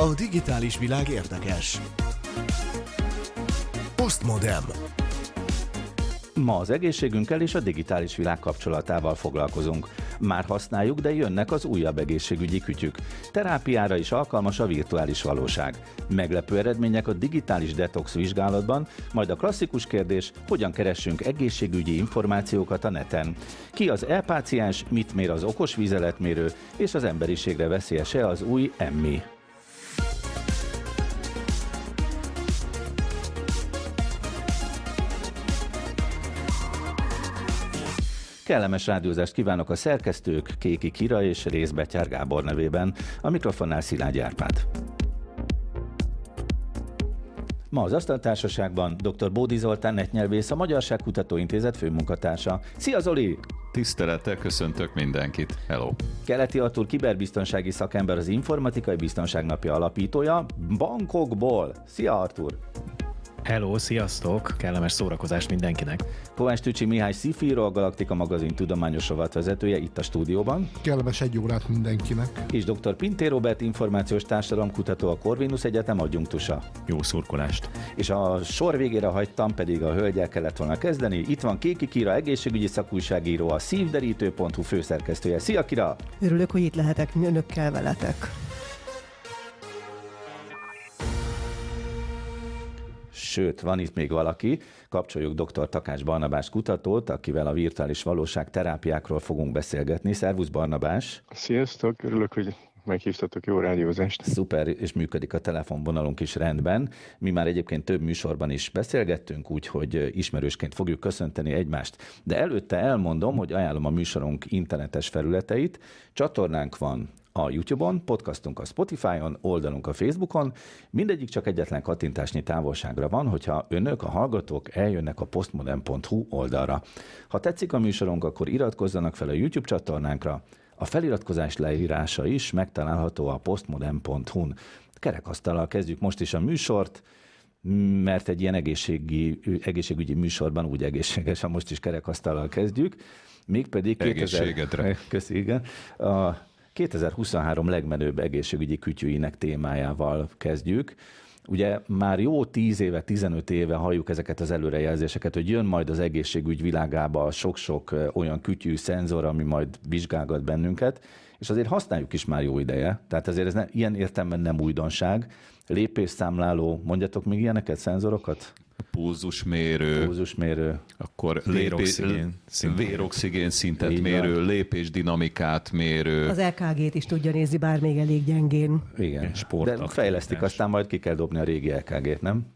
A digitális világ érdekes. Postmodem. Ma az egészségünkkel és a digitális világ kapcsolatával foglalkozunk. Már használjuk, de jönnek az újabb egészségügyi kütyük. Terápiára is alkalmas a virtuális valóság. Meglepő eredmények a digitális detox vizsgálatban, majd a klasszikus kérdés, hogyan keressünk egészségügyi információkat a neten. Ki az e-páciens, mit mér az okos vizeletmérő, és az emberiségre veszélyese az új emmi. Kellemes rádiózást kívánok a szerkesztők Kéki Kira és Részbetyár Gábor nevében, a mikrofonnál Szilágy Árpád. Ma az Asztaltársaságban dr. Bódi Zoltán netnyelvész, a Magyarság Kutatóintézet főmunkatársa. Szia Zoli! Tisztelettel köszöntök mindenkit. Hello! Keleti Artur kiberbiztonsági szakember, az Informatikai Biztonság Napja alapítója, Bankokból. Szia Artur! Hello, sziasztok! Kellemes szórakozást mindenkinek! Kovács Tücsi Mihály Szifíró, a Galaktika magazin tudományos vezetője itt a stúdióban. Kellemes egy órát mindenkinek. És dr. Pinté Robert, információs társadalomkutató, a Corvinus Egyetem adjunktusa. Jó szurkolást! És a sor végére hagytam, pedig a hölgyel kellett volna kezdeni. Itt van Kéki Kira, egészségügyi szakújságíró, a szívderítő.hu főszerkesztője. Szia Kira! Örülök, hogy itt lehetek önökkel veletek. Sőt, van itt még valaki, kapcsoljuk dr. Takács Barnabás kutatót, akivel a virtuális valóság terápiákról fogunk beszélgetni. Szervusz Barnabás! Sziasztok, örülök, hogy meghívtatok jó rádiózást. Szuper, és működik a telefonvonalunk is rendben. Mi már egyébként több műsorban is beszélgettünk, úgyhogy ismerősként fogjuk köszönteni egymást. De előtte elmondom, hogy ajánlom a műsorunk internetes felületeit. Csatornánk van a YouTube-on, podcastunk a Spotify-on, oldalunk a Facebookon, mindegyik csak egyetlen kattintásnyi távolságra van, hogyha önök, a hallgatók eljönnek a postmodern.hu oldalra. Ha tetszik a műsorunk, akkor iratkozzanak fel a YouTube csatornánkra, a feliratkozás leírása is megtalálható a postmodern.hu-n. Kerekasztallal kezdjük most is a műsort, mert egy ilyen egészségi, egészségügyi műsorban úgy egészséges, ha most is kerekasztallal kezdjük, mégpedig 2000... Köszi, igen. A 2023 legmenőbb egészségügyi kütyűinek témájával kezdjük. Ugye már jó 10 éve, 15 éve halljuk ezeket az előrejelzéseket, hogy jön majd az egészségügy világába sok-sok olyan kütyű, szenzor, ami majd vizsgálgat bennünket, és azért használjuk is már jó ideje. Tehát azért ez ne, ilyen értelemben nem újdonság. Lépésszámláló, mondjatok még ilyeneket, szenzorokat? Pulzusmérő, pulzusmérő, akkor véroxigén, véroxigén szintet Így mérő, van. lépésdinamikát mérő. Az EKG-t is tudja nézni, bár még elég gyengén. Igen, de fejlesztik, aztán majd ki kell dobni a régi EKG-t, nem?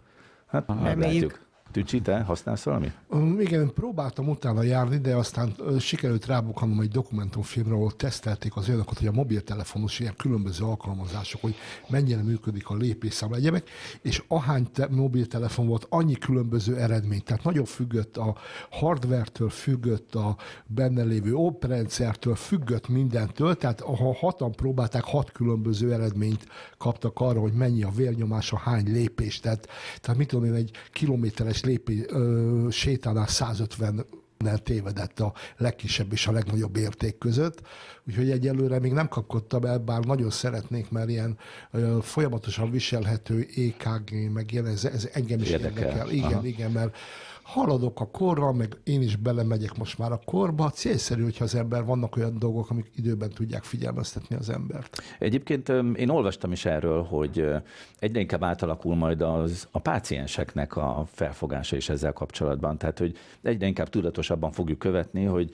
Hát nem látjuk. Tücsi, te használsz valami? Um, igen, próbáltam utána járni, de aztán sikerült rábukhanom egy dokumentumfilmre, ahol tesztelték az olyanokat, hogy a mobiltelefonos ilyen különböző alkalmazások, hogy mennyire működik a lépésszámla egyemek, és ahány te- mobiltelefon volt, annyi különböző eredmény. Tehát nagyon függött a hardware-től, függött a benne lévő oprendszertől, függött mindentől, tehát ha hatan próbálták, hat különböző eredményt kaptak arra, hogy mennyi a vérnyomása, hány lépés, tehát, tehát mit tudom én, egy kilométeres lépi, ö, sétánál 150 nel tévedett a legkisebb és a legnagyobb érték között. Úgyhogy egyelőre még nem kapkodtam el, bár nagyon szeretnék, mert ilyen ö, folyamatosan viselhető EKG, meg ilyen, ez, ez engem is érdekel. érdekel. Igen, Aha. igen, mert haladok a korra, meg én is belemegyek most már a korba. Célszerű, hogyha az ember vannak olyan dolgok, amik időben tudják figyelmeztetni az embert. Egyébként én olvastam is erről, hogy egyre inkább átalakul majd az, a pácienseknek a felfogása is ezzel kapcsolatban. Tehát, hogy egyre inkább tudatosabban fogjuk követni, hogy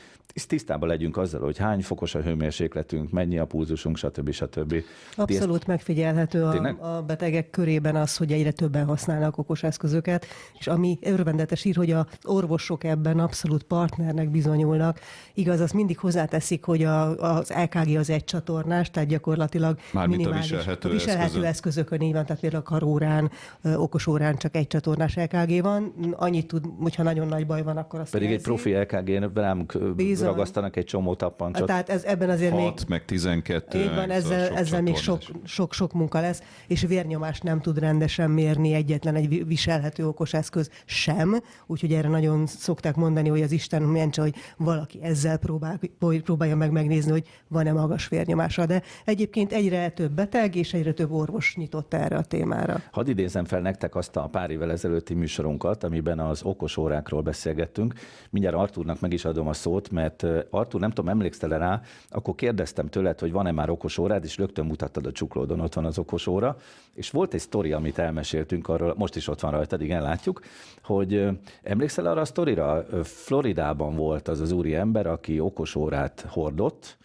tisztában legyünk azzal, hogy hány fokos a hőmérsékletünk, mennyi a pulzusunk, stb. stb. Abszolút ezt... megfigyelhető a, a betegek körében az, hogy egyre többen használnak okos eszközöket, és ami örvendetes ír, hogy az orvosok ebben abszolút partnernek bizonyulnak. Igaz, azt mindig hozzáteszik, hogy a, az LKG az egy csatornás, tehát gyakorlatilag Mármint minimális. A viselhető, a viselhető eszközön. eszközökön így van, tehát például a karórán, okosórán csak egy csatornás LKG van. Annyit tud, hogyha nagyon nagy baj van, akkor azt Pedig jelzi. egy profi LKG-n rám Bizony. ragasztanak egy csomó tappancsot. Tehát ez, ebben azért 6, még... meg 12. Így van, ezzel, sok ezzel még sok, sok, sok munka lesz, és vérnyomást nem tud rendesen mérni egyetlen egy viselhető okos eszköz sem, úgyhogy erre nagyon szokták mondani, hogy az Isten mentse, hogy valaki ezzel próbál, próbálja meg megnézni, hogy van-e magas vérnyomása. De egyébként egyre több beteg és egyre több orvos nyitott erre a témára. Hadd idézem fel nektek azt a pár évvel ezelőtti műsorunkat, amiben az okos órákról beszélgettünk. Mindjárt Arturnak meg is adom a szót, mert Artur, nem tudom, emlékszel rá, akkor kérdeztem tőled, hogy van-e már okos órád, és rögtön mutattad a csuklódon, ott van az okos óra. És volt egy sztori, amit elmeséltünk arról, most is ott van rajta, igen, látjuk, hogy emlékszel arra a sztorira? Floridában volt az az úri ember, aki okos órát hordott,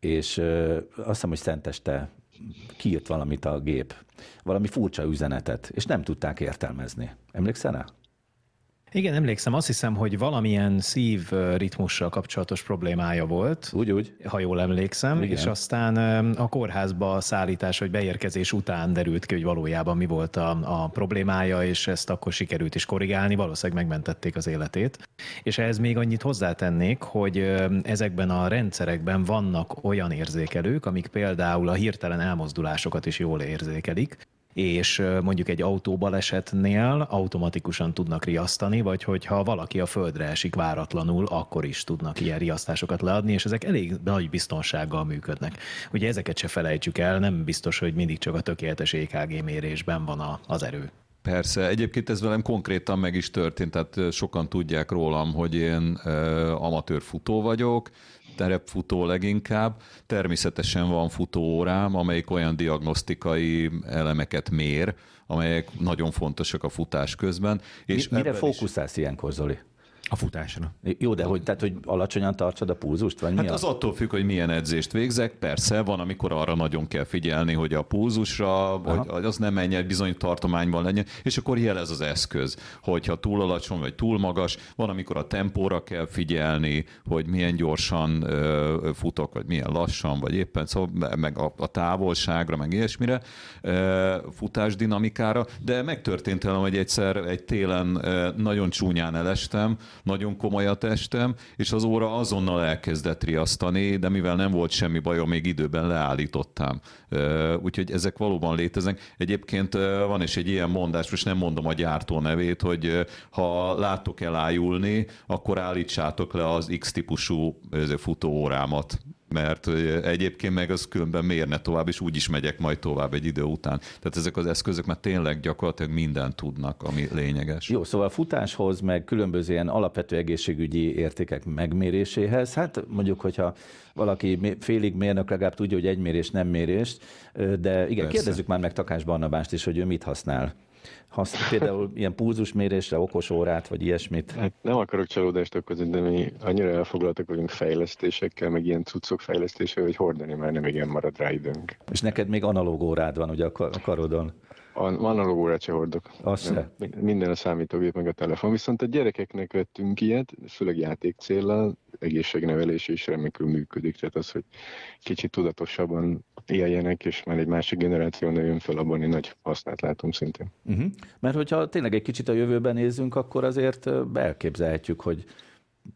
és azt hiszem, hogy szenteste kiírt valamit a gép, valami furcsa üzenetet, és nem tudták értelmezni. Emlékszel rá? Igen, emlékszem, azt hiszem, hogy valamilyen szívritmussal kapcsolatos problémája volt. Úgy, úgy. Ha jól emlékszem, Igen. és aztán a kórházba szállítás vagy beérkezés után derült ki, hogy valójában mi volt a, a problémája, és ezt akkor sikerült is korrigálni, valószínűleg megmentették az életét. És ehhez még annyit hozzátennék, hogy ezekben a rendszerekben vannak olyan érzékelők, amik például a hirtelen elmozdulásokat is jól érzékelik, és mondjuk egy autóbalesetnél automatikusan tudnak riasztani, vagy hogyha valaki a földre esik váratlanul, akkor is tudnak ilyen riasztásokat leadni, és ezek elég nagy biztonsággal működnek. Ugye ezeket se felejtsük el, nem biztos, hogy mindig csak a tökéletes EKG mérésben van a, az erő. Persze, egyébként ez velem konkrétan meg is történt, tehát sokan tudják rólam, hogy én amatőr futó vagyok, terepfutó leginkább. Természetesen van futóórám, amelyik olyan diagnosztikai elemeket mér, amelyek nagyon fontosak a futás közben. És Mi, mire fókuszálsz is... ilyenkor, Zoli? A futásra. Jó, de hogy, tehát, hogy alacsonyan tartsad a pulzust? Vagy hát mi az a? attól függ, hogy milyen edzést végzek. Persze, van, amikor arra nagyon kell figyelni, hogy a pulzusra, vagy az nem menjen, bizony tartományban legyen, és akkor jelez az eszköz, hogyha túl alacsony vagy túl magas. Van, amikor a tempóra kell figyelni, hogy milyen gyorsan ö, futok, vagy milyen lassan, vagy éppen, szóval meg a, a távolságra, meg ilyesmire, ö, futás dinamikára, de megtörtént velem, hogy egyszer egy télen ö, nagyon csúnyán elestem, nagyon komoly a testem, és az óra azonnal elkezdett riasztani, de mivel nem volt semmi bajom, még időben leállítottam. Úgyhogy ezek valóban léteznek. Egyébként van is egy ilyen mondás, most nem mondom a gyártó nevét, hogy ha látok elájulni, akkor állítsátok le az X-típusú futóórámat mert egyébként meg az különben mérne tovább, és úgy is megyek majd tovább egy idő után. Tehát ezek az eszközök már tényleg gyakorlatilag mindent tudnak, ami lényeges. Jó, szóval a futáshoz, meg különböző ilyen alapvető egészségügyi értékek megméréséhez, hát mondjuk, hogyha valaki félig mérnök legalább tudja, hogy egy mérés nem mérést, de igen, Persze. kérdezzük már meg Takás Barnabást is, hogy ő mit használ használ például ilyen pulzusmérésre, okos órát, vagy ilyesmit? Hát nem akarok csalódást okozni, de mi annyira elfoglaltak vagyunk fejlesztésekkel, meg ilyen cuccok fejlesztése, hogy hordani már nem igen marad rá időnk. És neked még analóg órád van ugye a karodon? Analóg órát se hordok. Azt se. Minden a számítógép, meg a telefon. Viszont a gyerekeknek vettünk ilyet, főleg játék célral, egészségnevelés is remekül működik. Tehát az, hogy kicsit tudatosabban éljenek, és már egy másik generáció nőjön fel, abban én nagy hasznát látom szintén. Uh-huh. Mert hogyha tényleg egy kicsit a jövőben nézzünk, akkor azért elképzelhetjük, hogy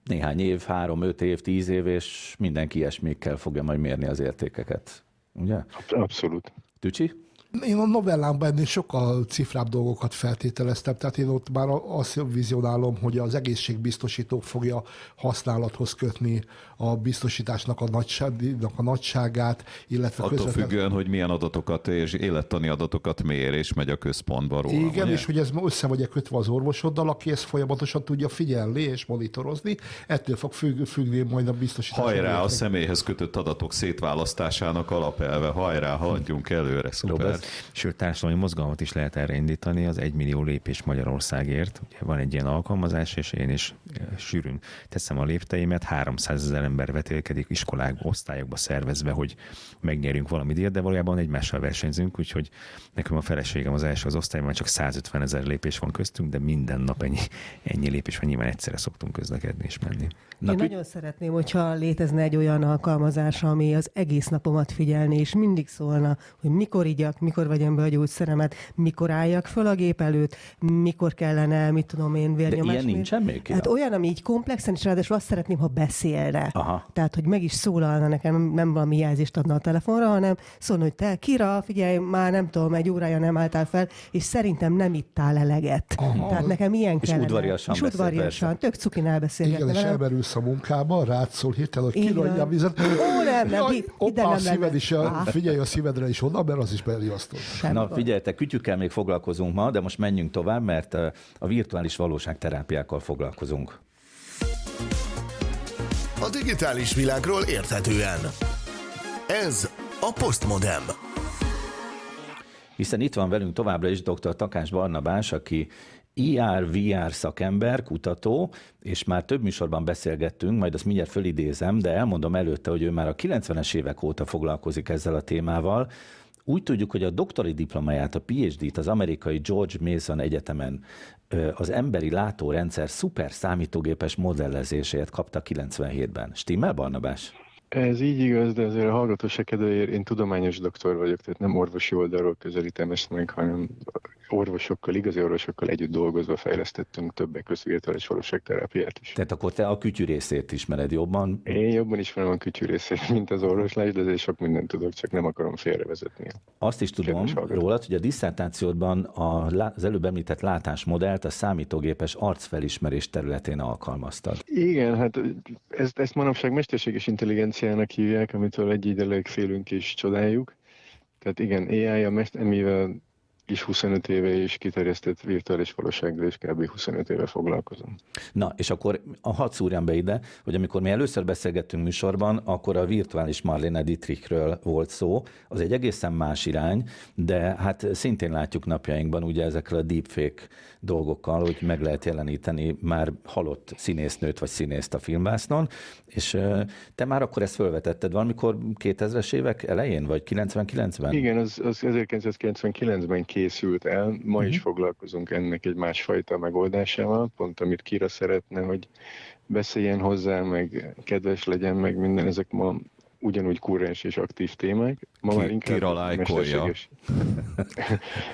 néhány év, három, öt év, tíz év, és mindenki ilyesmikkel fogja majd mérni az értékeket. Ugye? Abszolút. Tücsi? Én a novellámban ennél sokkal cifrább dolgokat feltételeztem, tehát én ott már azt vizionálom, hogy az egészségbiztosító fogja használathoz kötni a biztosításnak a, nagyságnak a nagyságát, illetve Attól közvetlen... függően, hogy milyen adatokat és élettani adatokat mér, és megy a központba róla. Igen, ugye? és hogy ez össze vagy kötve az orvosoddal, aki ezt folyamatosan tudja figyelni és monitorozni, ettől fog függ, függni majd a biztosítás. Hajrá a személyhez kötött adatok szétválasztásának alapelve, hajrá, haladjunk előre, szuper. Sőt, társadalmi mozgalmat is lehet erre indítani, az 1 millió lépés Magyarországért. Ugye van egy ilyen alkalmazás, és én is e, sűrűn teszem a lépteimet, 300 ezer ember vetélkedik iskolákba, osztályokba szervezve, hogy megnyerjünk valami díjat, de valójában egymással versenyzünk, úgyhogy nekem a feleségem az első az osztályban csak 150 ezer lépés van köztünk, de minden nap ennyi, ennyi lépés van, nyilván egyszerre szoktunk közlekedni és menni. Na, Én nagyon szeretném, hogyha létezne egy olyan alkalmazás, ami az egész napomat figyelni, és mindig szólna, hogy mikor igyak, mikor vegyem be a gyógyszeremet, mikor álljak föl a gép előtt, mikor kellene, mit tudom én, vérnyomás. De ilyen nincsen még? Hát olyan, ami így komplexen, és ráadásul azt szeretném, ha beszélne. Aha. Tehát, hogy meg is szólalna nekem, nem valami jelzést adna a telefonra, hanem szólna, hogy te, Kira, figyelj, már nem tudom, egy órája nem álltál fel, és szerintem nem ittál eleget. Aha. Tehát nekem ilyen és kellene. Udvariasan és udvariasan, tök cukinál beszélgetni. Igen, és elmerülsz a munkába, rád szól hirtelen, hogy kirodja a vizet. Ó, nem, nem, Jaj, opa, a szíved is, figyelj a szívedre is oda, mert az beriasztott. Na figyeljetek, kütyükkel még foglalkozunk ma, de most menjünk tovább, mert a virtuális valóságterápiákkal foglalkozunk. A digitális világról érthetően. Ez a Postmodem. Hiszen itt van velünk továbbra is dr. Takás Barnabás, aki IR-VR szakember, kutató, és már több műsorban beszélgettünk, majd azt mindjárt fölidézem, de elmondom előtte, hogy ő már a 90-es évek óta foglalkozik ezzel a témával. Úgy tudjuk, hogy a doktori diplomáját, a PhD-t az amerikai George Mason Egyetemen az emberi látórendszer szuper számítógépes modellezéséért kapta 97-ben. Stimmel, Barnabás? Ez így igaz, de azért a hallgatóság kedvéért én tudományos doktor vagyok, tehát nem orvosi oldalról közelítem ezt meg, hanem orvosokkal, igazi orvosokkal együtt dolgozva fejlesztettünk többek között virtuális valóságterápiát is. Tehát akkor te a kütyű részét ismered jobban? Én jobban ismerem a kütyű részét, mint az orvoslás, de azért sok mindent tudok, csak nem akarom félrevezetni. Azt is tudom rólad, hogy a diszertációdban az előbb említett látásmodellt a számítógépes arcfelismerés területén alkalmaztad. Igen, hát ezt, ezt manapság mesterséges intelligenciának hívják, amitől egy időleg félünk és csodáljuk. Tehát igen, AI, a mest, amivel is 25 éve is kiterjesztett virtuális valósággal és kb. 25 éve foglalkozom. Na, és akkor a hadd szúrjam be ide, hogy amikor mi először beszélgettünk műsorban, akkor a virtuális Marlene Dietrichről volt szó, az egy egészen más irány, de hát szintén látjuk napjainkban ugye ezekkel a deepfake dolgokkal, hogy meg lehet jeleníteni már halott színésznőt vagy színészt a filmvásznon, és te már akkor ezt felvetetted valamikor 2000-es évek elején, vagy 99-ben? Igen, az, az 1999-ben készült el, ma uh-huh. is mhm. foglalkozunk ennek egy másfajta megoldásával, pont amit Kira szeretne, hogy beszéljen hozzá, meg kedves legyen, meg minden, ezek ma ugyanúgy kurrens és aktív témák. Ma Ki, már inkább mesterséges...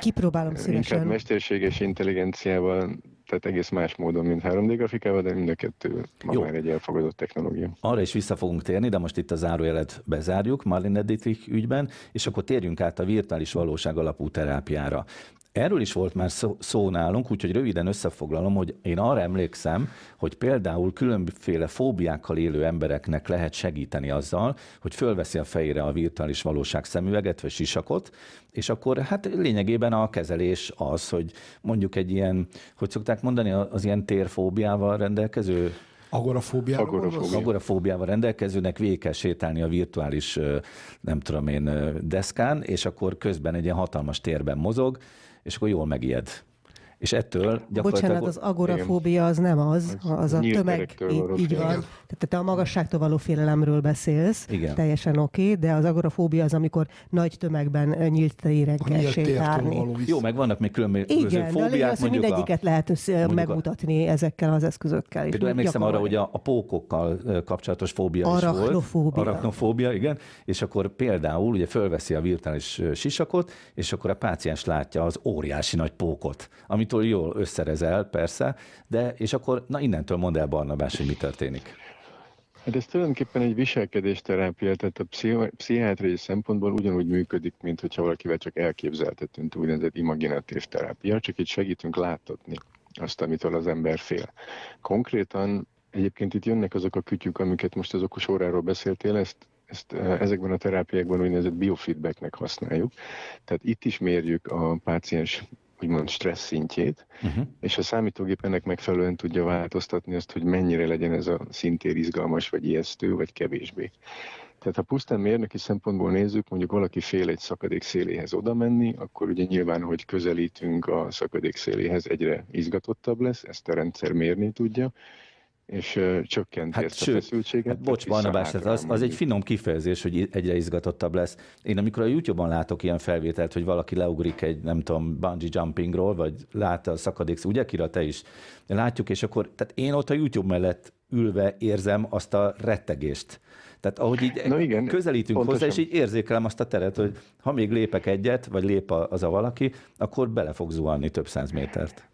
Kipróbálom szívesen. Inkább mesterséges intelligenciával tehát egész más módon, mint 3D grafikával, de mind a kettő ma Jó. már egy elfogadott technológia. Arra is vissza fogunk térni, de most itt a zárójelet bezárjuk Marlene Dietrich ügyben, és akkor térjünk át a virtuális valóság alapú terápiára. Erről is volt már szó, szó nálunk, úgyhogy röviden összefoglalom, hogy én arra emlékszem, hogy például különféle fóbiákkal élő embereknek lehet segíteni azzal, hogy fölveszi a fejére a virtuális valóság szemüveget vagy sisakot, és akkor hát lényegében a kezelés az, hogy mondjuk egy ilyen, hogy szokták mondani, az ilyen térfóbiával rendelkező Agorafóbiával, Agorafóbia. Agorafóbiával rendelkezőnek végig kell sétálni a virtuális, nem tudom én, deszkán, és akkor közben egy ilyen hatalmas térben mozog, és akkor jól megijed. És ettől gyakorlatilag... Bocsánat, az agorafóbia az nem az, az a tömeg, így, így van. Tehát te a magasságtól való félelemről beszélsz, Igen. teljesen oké, okay, de az agorafóbia az, amikor nagy tömegben nyílt téren kell sétálni. Jó, meg vannak még különböző Igen, fóbiák. Az, hogy mindegyiket a, lehet össze, megmutatni a, ezekkel az eszközökkel. Például emlékszem arra, hogy a, a pókokkal kapcsolatos fóbia Arachnofóbia. is volt. Arachnofóbia. igen. És akkor például ugye fölveszi a virtuális sisakot, és akkor a páciens látja az óriási nagy pókot, amit amitől jól összerezel, persze, de és akkor na innentől mondd el Barnabás, hogy mi történik. Hát ez tulajdonképpen egy viselkedésterápia, tehát a pszichiátriai szempontból ugyanúgy működik, mint hogyha valakivel csak elképzeltetünk úgynevezett imaginatív terápia, csak itt segítünk láthatni azt, amitől az ember fél. Konkrétan egyébként itt jönnek azok a kütyük, amiket most az okos óráról beszéltél, ezt ezt ezekben a terápiákban úgynevezett biofeedbacknek használjuk. Tehát itt is mérjük a páciens úgymond stressz szintjét, uh-huh. és a számítógép ennek megfelelően tudja változtatni azt, hogy mennyire legyen ez a szintér izgalmas, vagy ijesztő, vagy kevésbé. Tehát ha pusztán mérnöki szempontból nézzük, mondjuk valaki fél egy szakadék széléhez oda menni, akkor ugye nyilván, hogy közelítünk a szakadék széléhez, egyre izgatottabb lesz, ezt a rendszer mérni tudja, és csökkenti hát, ezt sőt, a feszültséget. Hát, bocs, Barnabás, az, az egy finom kifejezés, hogy egyre izgatottabb lesz. Én amikor a YouTube-on látok ilyen felvételt, hogy valaki leugrik egy, nem tudom, bungee jumpingról, vagy lát a szakadék, ugye Kira, te is látjuk, és akkor, tehát én ott a YouTube mellett ülve érzem azt a rettegést. Tehát ahogy így Na igen, közelítünk pontosan. hozzá, és így érzékelem azt a teret, hogy ha még lépek egyet, vagy lép az a valaki, akkor bele fog zuhanni több száz métert.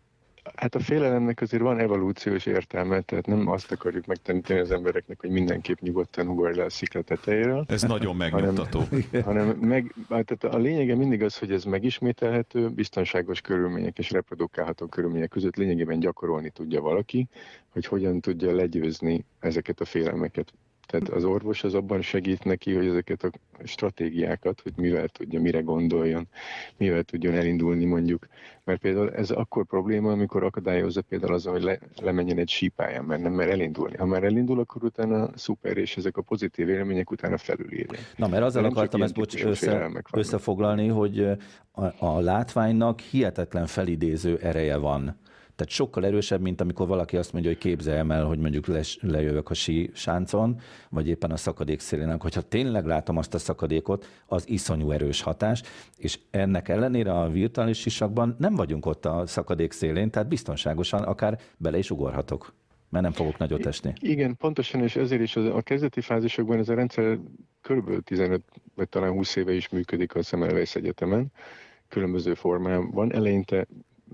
Hát a félelemnek azért van evolúciós értelme, tehát nem azt akarjuk megtanítani az embereknek, hogy mindenképp nyugodtan ugorj le a szikla tetejéről. Ez nagyon megnyugtató. Hanem, hanem meg, hát tehát a lényege mindig az, hogy ez megismételhető, biztonságos körülmények és reprodukálható körülmények között lényegében gyakorolni tudja valaki, hogy hogyan tudja legyőzni ezeket a félelmeket. Tehát az orvos az abban segít neki, hogy ezeket a stratégiákat, hogy mivel tudja, mire gondoljon, mivel tudjon elindulni mondjuk. Mert például ez akkor probléma, amikor akadályozza például az, hogy le, lemenjen egy sípáján, mert nem mer elindulni. Ha már elindul, akkor utána szuper, és ezek a pozitív élmények utána felülírják. Na, mert azzal akartam ezt bocs, össze, összefoglalni, hogy a, a látványnak hihetetlen felidéző ereje van tehát sokkal erősebb, mint amikor valaki azt mondja, hogy képzeljem el, hogy mondjuk les, lejövök a sí sáncon, vagy éppen a szakadék szélének, hogyha tényleg látom azt a szakadékot, az iszonyú erős hatás, és ennek ellenére a virtuális sisakban nem vagyunk ott a szakadék szélén, tehát biztonságosan akár bele is ugorhatok mert nem fogok nagyot esni. Igen, pontosan, és ezért is az, a kezdeti fázisokban ez a rendszer kb. 15 vagy talán 20 éve is működik a Szemelweis Egyetemen, különböző formában. Eleinte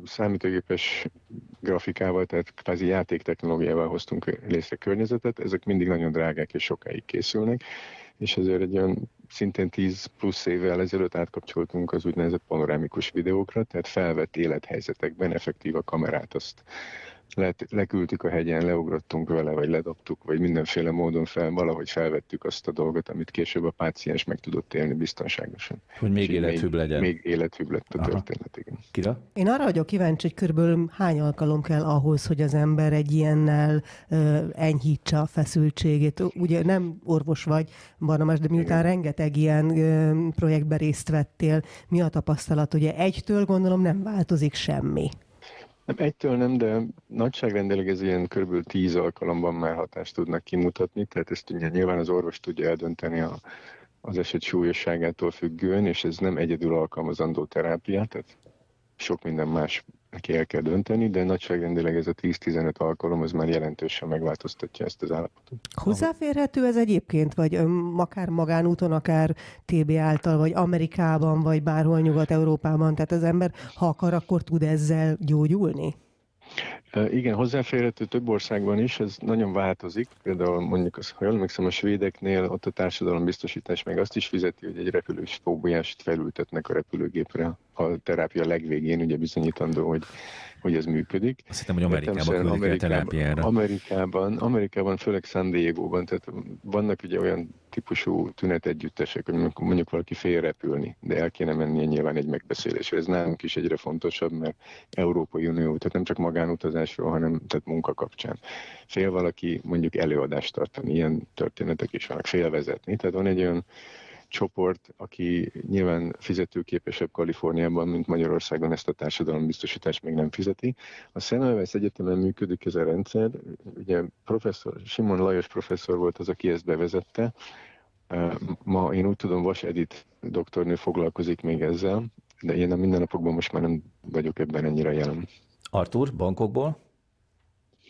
számítógépes grafikával, tehát kvázi játéktechnológiával hoztunk létre környezetet, ezek mindig nagyon drágák és sokáig készülnek, és ezért egy olyan szintén 10 plusz évvel ezelőtt átkapcsoltunk az úgynevezett panorámikus videókra, tehát felvett élethelyzetekben effektív a kamerát azt le, leküldtük a hegyen, leugrottunk vele, vagy ledobtuk, vagy mindenféle módon fel, valahogy felvettük azt a dolgot, amit később a páciens meg tudott élni biztonságosan. Hogy még élethűbb legyen. Még élethűbb lett a Aha. történet, igen. Kira? Én arra vagyok kíváncsi, hogy körülbelül hány alkalom kell ahhoz, hogy az ember egy ilyennel ö, enyhítse a feszültségét. Ugye nem orvos vagy, Barnamás, de miután igen. rengeteg ilyen ö, projektben részt vettél, mi a tapasztalat? Ugye egytől gondolom nem változik semmi. Nem, egytől nem, de nagyságrendileg ez ilyen kb. 10 alkalomban már hatást tudnak kimutatni, tehát ezt ugye nyilván az orvos tudja eldönteni a, az eset súlyosságától függően, és ez nem egyedül alkalmazandó terápia, tehát sok minden más neki el kell dönteni, de nagyságrendileg ez a 10-15 alkalom, az már jelentősen megváltoztatja ezt az állapotot. Hozzáférhető ez egyébként, vagy akár magánúton, akár TB által, vagy Amerikában, vagy bárhol Nyugat-Európában, tehát az ember, ha akar, akkor tud ezzel gyógyulni? Igen, hozzáférhető több országban is, ez nagyon változik. Például mondjuk, az, ha emlékszem, a svédeknél ott a társadalombiztosítás meg azt is fizeti, hogy egy repülős fóbiást felültetnek a repülőgépre a terápia legvégén, ugye bizonyítandó, hogy hogy ez működik. Azt hittem, hogy Amerikában küldik Amerikában, terápiára. Amerikában, Amerikában, főleg San Diego-ban, tehát vannak ugye olyan típusú tünetegyüttesek, hogy mondjuk, mondjuk valaki fél repülni, de el kéne mennie nyilván egy megbeszélésre. Ez nálunk is egyre fontosabb, mert Európai Unió, tehát nem csak magánutazásról, hanem tehát munka kapcsán. Fél valaki mondjuk előadást tartani, ilyen történetek is vannak, fél vezetni. Tehát van egy olyan csoport, aki nyilván fizetőképesebb Kaliforniában, mint Magyarországon ezt a társadalombiztosítást még nem fizeti. A Semmelweis Egyetemen működik ez a rendszer. Ugye professzor, Simon Lajos professzor volt az, aki ezt bevezette. Ma én úgy tudom, Vas Edith doktornő foglalkozik még ezzel, de én a mindennapokban most már nem vagyok ebben ennyire jelen. Artur, bankokból?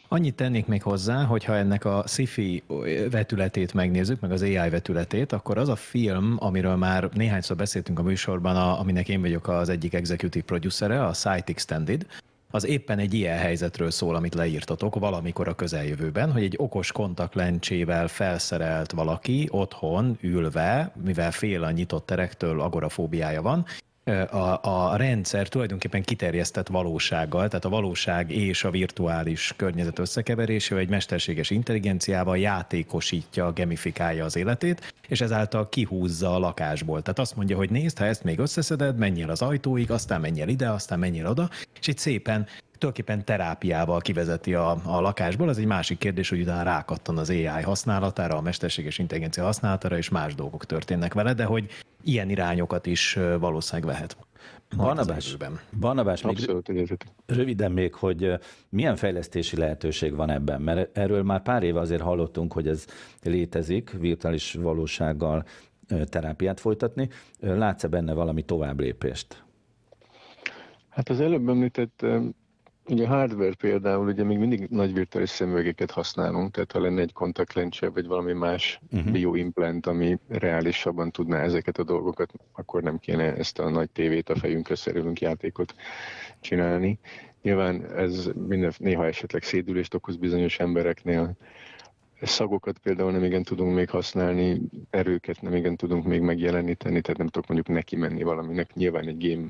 Annyit tennék még hozzá, hogyha ennek a sci-fi vetületét megnézzük, meg az AI vetületét, akkor az a film, amiről már néhányszor beszéltünk a műsorban, a, aminek én vagyok az egyik executive producere, a Site Extended, az éppen egy ilyen helyzetről szól, amit leírtatok valamikor a közeljövőben, hogy egy okos kontaktlencsével felszerelt valaki otthon ülve, mivel fél a nyitott terektől, agorafóbiája van, a, a rendszer tulajdonképpen kiterjesztett valósággal, tehát a valóság és a virtuális környezet összekeverésével egy mesterséges intelligenciával játékosítja, gamifikálja az életét, és ezáltal kihúzza a lakásból. Tehát azt mondja, hogy nézd, ha ezt még összeszeded, menjél az ajtóig, aztán menjél ide, aztán menjél oda, és itt szépen tulajdonképpen terápiával kivezeti a, a lakásból. Ez egy másik kérdés, hogy utána rákattan az AI használatára, a mesterséges intelligencia használatára, és más dolgok történnek vele, de hogy ilyen irányokat is valószínűleg vehet. Barnabás, Barnabás még röviden még, hogy milyen fejlesztési lehetőség van ebben, mert erről már pár éve azért hallottunk, hogy ez létezik, virtuális valósággal terápiát folytatni. Látsz-e benne valami tovább lépést? Hát az előbb említett Ugye hardware például, ugye még mindig nagy virtuális szemüvegeket használunk, tehát ha lenne egy kontaktlencse, vagy valami más uh-huh. bioimplant, ami reálisabban tudná ezeket a dolgokat, akkor nem kéne ezt a nagy tévét a fejünkre szerülünk játékot csinálni. Nyilván ez minden, néha esetleg szédülést okoz bizonyos embereknél, szagokat például nem igen tudunk még használni, erőket nem igen tudunk még megjeleníteni, tehát nem tudok mondjuk neki menni valaminek. Nyilván egy game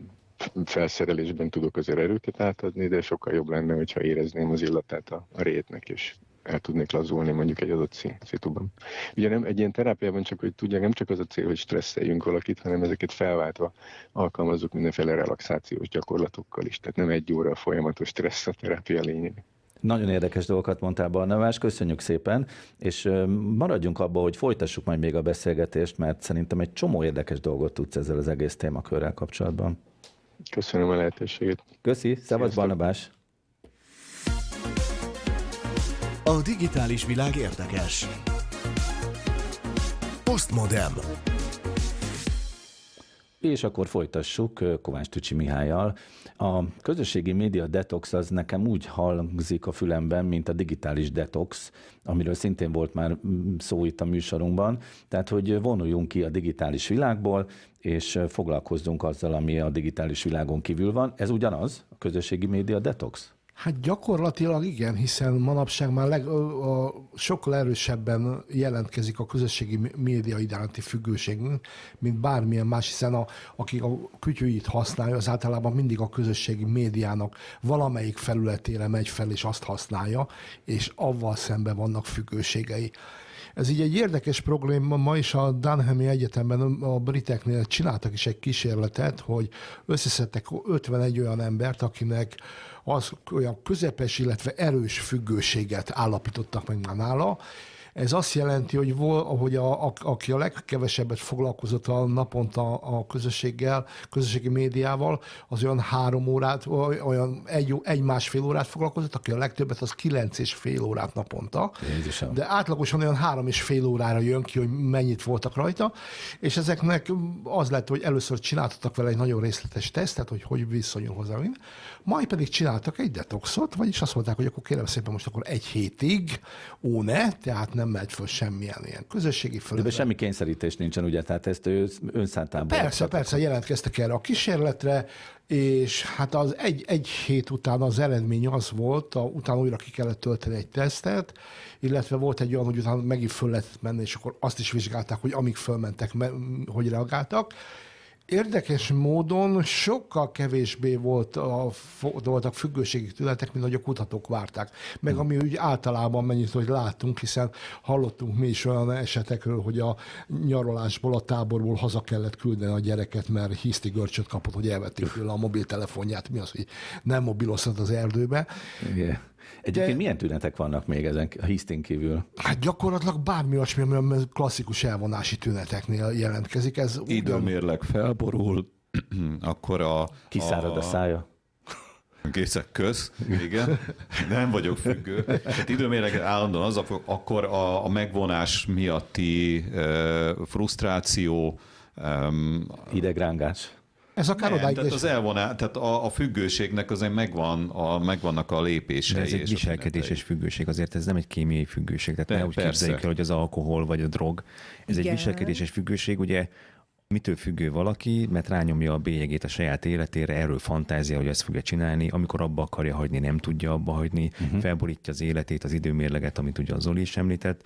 felszerelésben tudok azért erőket átadni, de sokkal jobb lenne, hogyha érezném az illatát a, a rétnek, és el tudnék lazulni mondjuk egy adott szituban. Ugye nem egy ilyen terápiában csak, hogy tudják, nem csak az a cél, hogy stresszeljünk valakit, hanem ezeket felváltva alkalmazzuk mindenféle relaxációs gyakorlatokkal is. Tehát nem egy óra folyamatos stressz a terápia lényeg. Nagyon érdekes dolgokat mondtál, Barnabás, köszönjük szépen, és maradjunk abba, hogy folytassuk majd még a beszélgetést, mert szerintem egy csomó érdekes dolgot tudsz ezzel az egész témakörrel kapcsolatban. Köszönöm a lehetőséget. Köszi, szevasz Barnabás. A digitális világ érdekes. Postmodem. És akkor folytassuk Kovács Tücsi Mihályjal. A közösségi média detox az nekem úgy hangzik a fülemben, mint a digitális detox, amiről szintén volt már szó itt a műsorunkban. Tehát, hogy vonuljunk ki a digitális világból, és foglalkozzunk azzal, ami a digitális világon kívül van. Ez ugyanaz, a közösségi média detox? Hát gyakorlatilag igen, hiszen manapság már leg, a, a, sokkal erősebben jelentkezik a közösségi média iránti függőség, mint bármilyen más, hiszen a, aki a kütyűit használja, az általában mindig a közösségi médiának valamelyik felületére megy fel, és azt használja, és avval szemben vannak függőségei. Ez így egy érdekes probléma. Ma is a Dunhami Egyetemben a briteknél csináltak is egy kísérletet, hogy összeszedtek 51 olyan embert, akinek az olyan közepes, illetve erős függőséget állapítottak meg már nála, ez azt jelenti, hogy, vol, hogy a, a, aki a legkevesebbet foglalkozott a naponta a közösséggel, közösségi médiával, az olyan három órát, olyan egy, egy másfél órát foglalkozott, aki a legtöbbet, az kilenc és fél órát naponta. Jézusom. De átlagosan olyan három és fél órára jön ki, hogy mennyit voltak rajta, és ezeknek az lett, hogy először csináltattak vele egy nagyon részletes tesztet, hogy hogy viszonyul hozzá. Majd pedig csináltak egy detoxot, vagyis azt mondták, hogy akkor kérem szépen most akkor egy hétig, ó ne, tehát nem megy föl semmilyen ilyen közösségi föl. De semmi kényszerítés nincsen, ugye? Tehát ezt ő önszántából. Persze, persze, jelentkeztek erre a kísérletre, és hát az egy, egy hét után az eredmény az volt, a, utána újra ki kellett tölteni egy tesztet, illetve volt egy olyan, hogy utána megint föl lehetett menni, és akkor azt is vizsgálták, hogy amíg fölmentek, me, hogy reagáltak, Érdekes módon sokkal kevésbé volt a, voltak függőségi tünetek, mint hogy a kutatók várták. Meg ami úgy általában mennyit, hogy látunk, hiszen hallottunk mi is olyan esetekről, hogy a nyaralásból, a táborból haza kellett küldeni a gyereket, mert hiszti görcsöt kapott, hogy elvették tőle a mobiltelefonját. Mi az, hogy nem mobilozhat az erdőbe. Igen. Egyébként De, milyen tünetek vannak még ezen a hisztin kívül? Hát gyakorlatilag bármi olyasmi, ami a klasszikus elvonási tüneteknél jelentkezik. Ez Időmérleg felborul, akkor a... Kiszárad a, a szája. Készek köz, igen, nem vagyok függő. Tehát időmérleg állandóan az, akkor a, a megvonás miatti e, frusztráció, um, idegrángás. Ez akár nem, odáig tehát az elvonás, tehát a, a függőségnek azért megvan, a, megvannak a lépései. De ez egy viselkedéses függőség, azért ez nem egy kémiai függőség. Tehát De, ne úgy persze. képzeljük el, hogy az alkohol vagy a drog. Ez Igen. egy viselkedéses függőség, ugye mitől függő valaki, mert rányomja a bélyegét a saját életére, erről fantázia, hogy ezt fogja csinálni, amikor abba akarja hagyni, nem tudja abba hagyni, uh-huh. felborítja az életét, az időmérleget, amit ugye az Zoli is említett,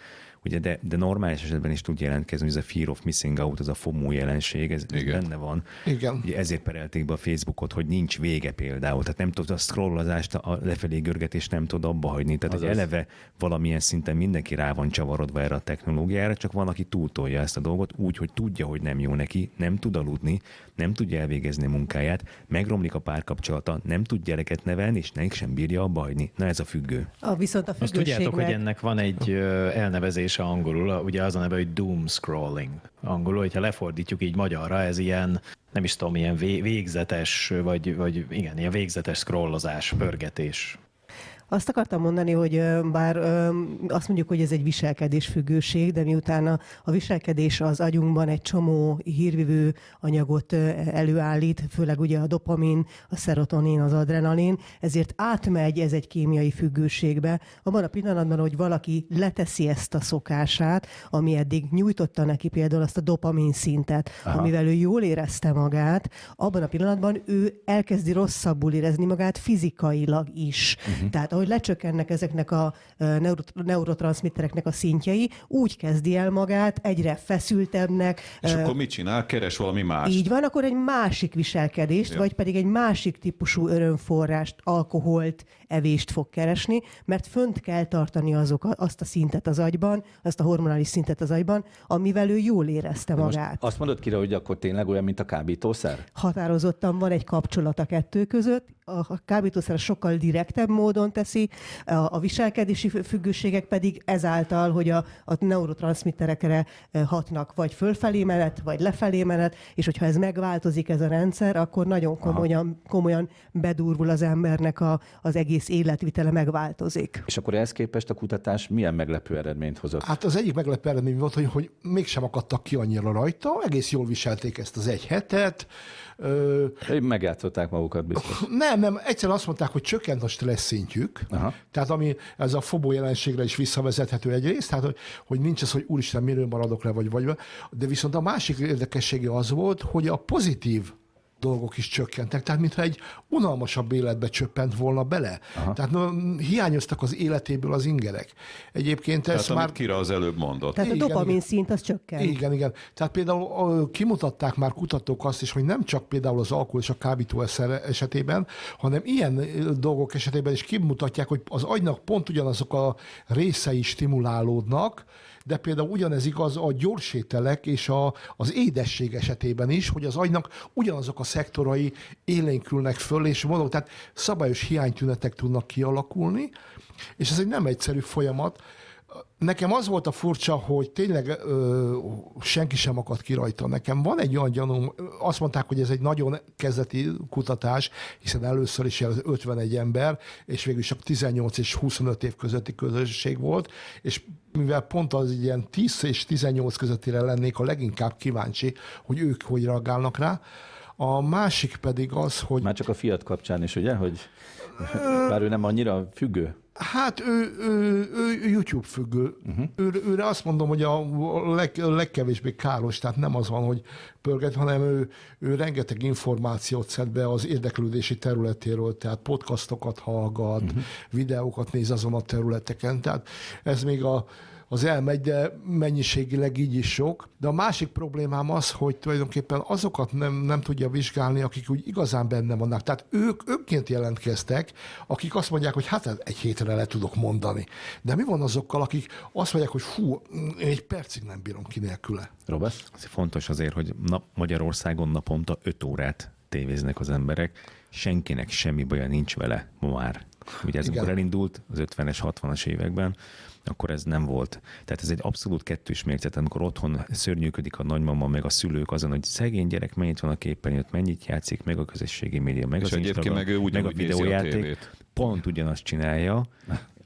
ugye de, de normális esetben is tud jelentkezni, hogy ez a fear of missing out, az a FOMO jelenség, ez, ez benne van. Igen. Ugye ezért perelték be a Facebookot, hogy nincs vége például, tehát nem tudod a scrollozást, a lefelé görgetést nem tud abba hagyni. Tehát hogy eleve valamilyen szinten mindenki rá van csavarodva erre a technológiára, csak van, aki túltolja ezt a dolgot úgy, hogy tudja, hogy nem jó neki, nem tud aludni, nem tudja elvégezni a munkáját, megromlik a párkapcsolata, nem tud gyereket nevelni, és nekik sem bírja abba hagyni. Na ez a függő. A, viszont a Azt tudjátok, hogy ennek van egy elnevezése angolul, ugye az a neve, hogy doom scrolling angolul, hogyha lefordítjuk így magyarra, ez ilyen nem is tudom, ilyen végzetes, vagy, vagy igen, ilyen végzetes scrollozás, pörgetés. Azt akartam mondani, hogy bár azt mondjuk, hogy ez egy viselkedésfüggőség, de miután a, a viselkedés az agyunkban egy csomó hírvivő anyagot előállít, főleg ugye a dopamin, a szerotonin, az adrenalin, ezért átmegy ez egy kémiai függőségbe. Abban a pillanatban, hogy valaki leteszi ezt a szokását, ami eddig nyújtotta neki például azt a dopamin szintet, Aha. amivel ő jól érezte magát, abban a pillanatban ő elkezdi rosszabbul érezni magát fizikailag is. Uh-huh. Tehát ahogy lecsökkennek ezeknek a neurotranszmittereknek a szintjei, úgy kezdi el magát egyre feszültebbnek. És akkor mit csinál? Keres valami más. Így van, akkor egy másik viselkedést, ja. vagy pedig egy másik típusú örömforrást, alkoholt, evést fog keresni, mert fönt kell tartani azok, azt a szintet az agyban, azt a hormonális szintet az agyban, amivel ő jól érezte De magát. azt mondod ki, hogy akkor tényleg olyan, mint a kábítószer? Határozottan van egy kapcsolat a kettő között. A kábítószer sokkal direktebb módon teszi, a viselkedési függőségek pedig ezáltal, hogy a, a neurotranszmitterekre eh, hatnak vagy fölfelé menet, vagy lefelé menet, és hogyha ez megváltozik ez a rendszer, akkor nagyon komolyan, komolyan bedurvul az embernek a, az egész életvitele megváltozik. És akkor ehhez képest a kutatás milyen meglepő eredményt hozott? Hát az egyik meglepő eredmény volt, hogy, hogy mégsem akadtak ki annyira rajta, egész jól viselték ezt az egy hetet, Ö, Megjátszották magukat biztos. Nem, nem, egyszerűen azt mondták, hogy csökkent a stressz szintjük, Aha. tehát ami ez a fobó jelenségre is visszavezethető egyrészt, tehát hogy, hogy nincs ez, hogy úristen, miről maradok le, vagy vagy, de viszont a másik érdekessége az volt, hogy a pozitív dolgok is csökkentek, tehát mintha egy unalmasabb életbe csöppent volna bele. Aha. Tehát no, hiányoztak az életéből az ingerek. Egyébként tehát ezt már... Kira az előbb mondott. Tehát igen, a dopamin igen. szint az csökkent. Igen, igen. Tehát például kimutatták már kutatók azt is, hogy nem csak például az alkohol és a kábítószer esetében, hanem ilyen dolgok esetében is kimutatják, hogy az agynak pont ugyanazok a részei stimulálódnak, de például ugyanez igaz a gyorsételek és a, az édesség esetében is, hogy az agynak ugyanazok a szektorai élénkülnek föl, és mondok, tehát szabályos hiánytünetek tudnak kialakulni, és ez egy nem egyszerű folyamat, Nekem az volt a furcsa, hogy tényleg ö, senki sem akadt ki rajta. Nekem van egy olyan gyanúm, azt mondták, hogy ez egy nagyon kezdeti kutatás, hiszen először is 51 ember, és végül csak 18 és 25 év közötti közösség volt, és mivel pont az ilyen 10 és 18 közöttire lennék a leginkább kíváncsi, hogy ők hogy reagálnak rá, a másik pedig az, hogy... Már csak a fiat kapcsán is, ugye, hogy bár ő nem annyira függő. Hát ő, ő, ő YouTube függő. Uh-huh. Ő, őre azt mondom, hogy a leg, legkevésbé káros, tehát nem az van, hogy pörget, hanem ő, ő rengeteg információt szed be az érdeklődési területéről, tehát podcastokat hallgat, uh-huh. videókat néz azon a területeken. Tehát ez még a az elmegy, de mennyiségileg így is sok. De a másik problémám az, hogy tulajdonképpen azokat nem, nem tudja vizsgálni, akik úgy igazán benne vannak. Tehát ők önként jelentkeztek, akik azt mondják, hogy hát egy hétre le tudok mondani. De mi van azokkal, akik azt mondják, hogy fú, egy percig nem bírom ki nélküle. Robert? Ez fontos azért, hogy nap Magyarországon naponta 5 órát tévéznek az emberek, senkinek semmi baja nincs vele ma már. Ugye ez Igen. amikor elindult az 50-es, 60-as években, akkor ez nem volt. Tehát ez egy abszolút kettős mércet, amikor otthon szörnyűködik a nagymama, meg a szülők azon, hogy szegény gyerek mennyit van a képernyőt, mennyit játszik, meg a közösségi média, meg És az Instagram, meg, ő meg a videójáték. A pont ugyanazt csinálja,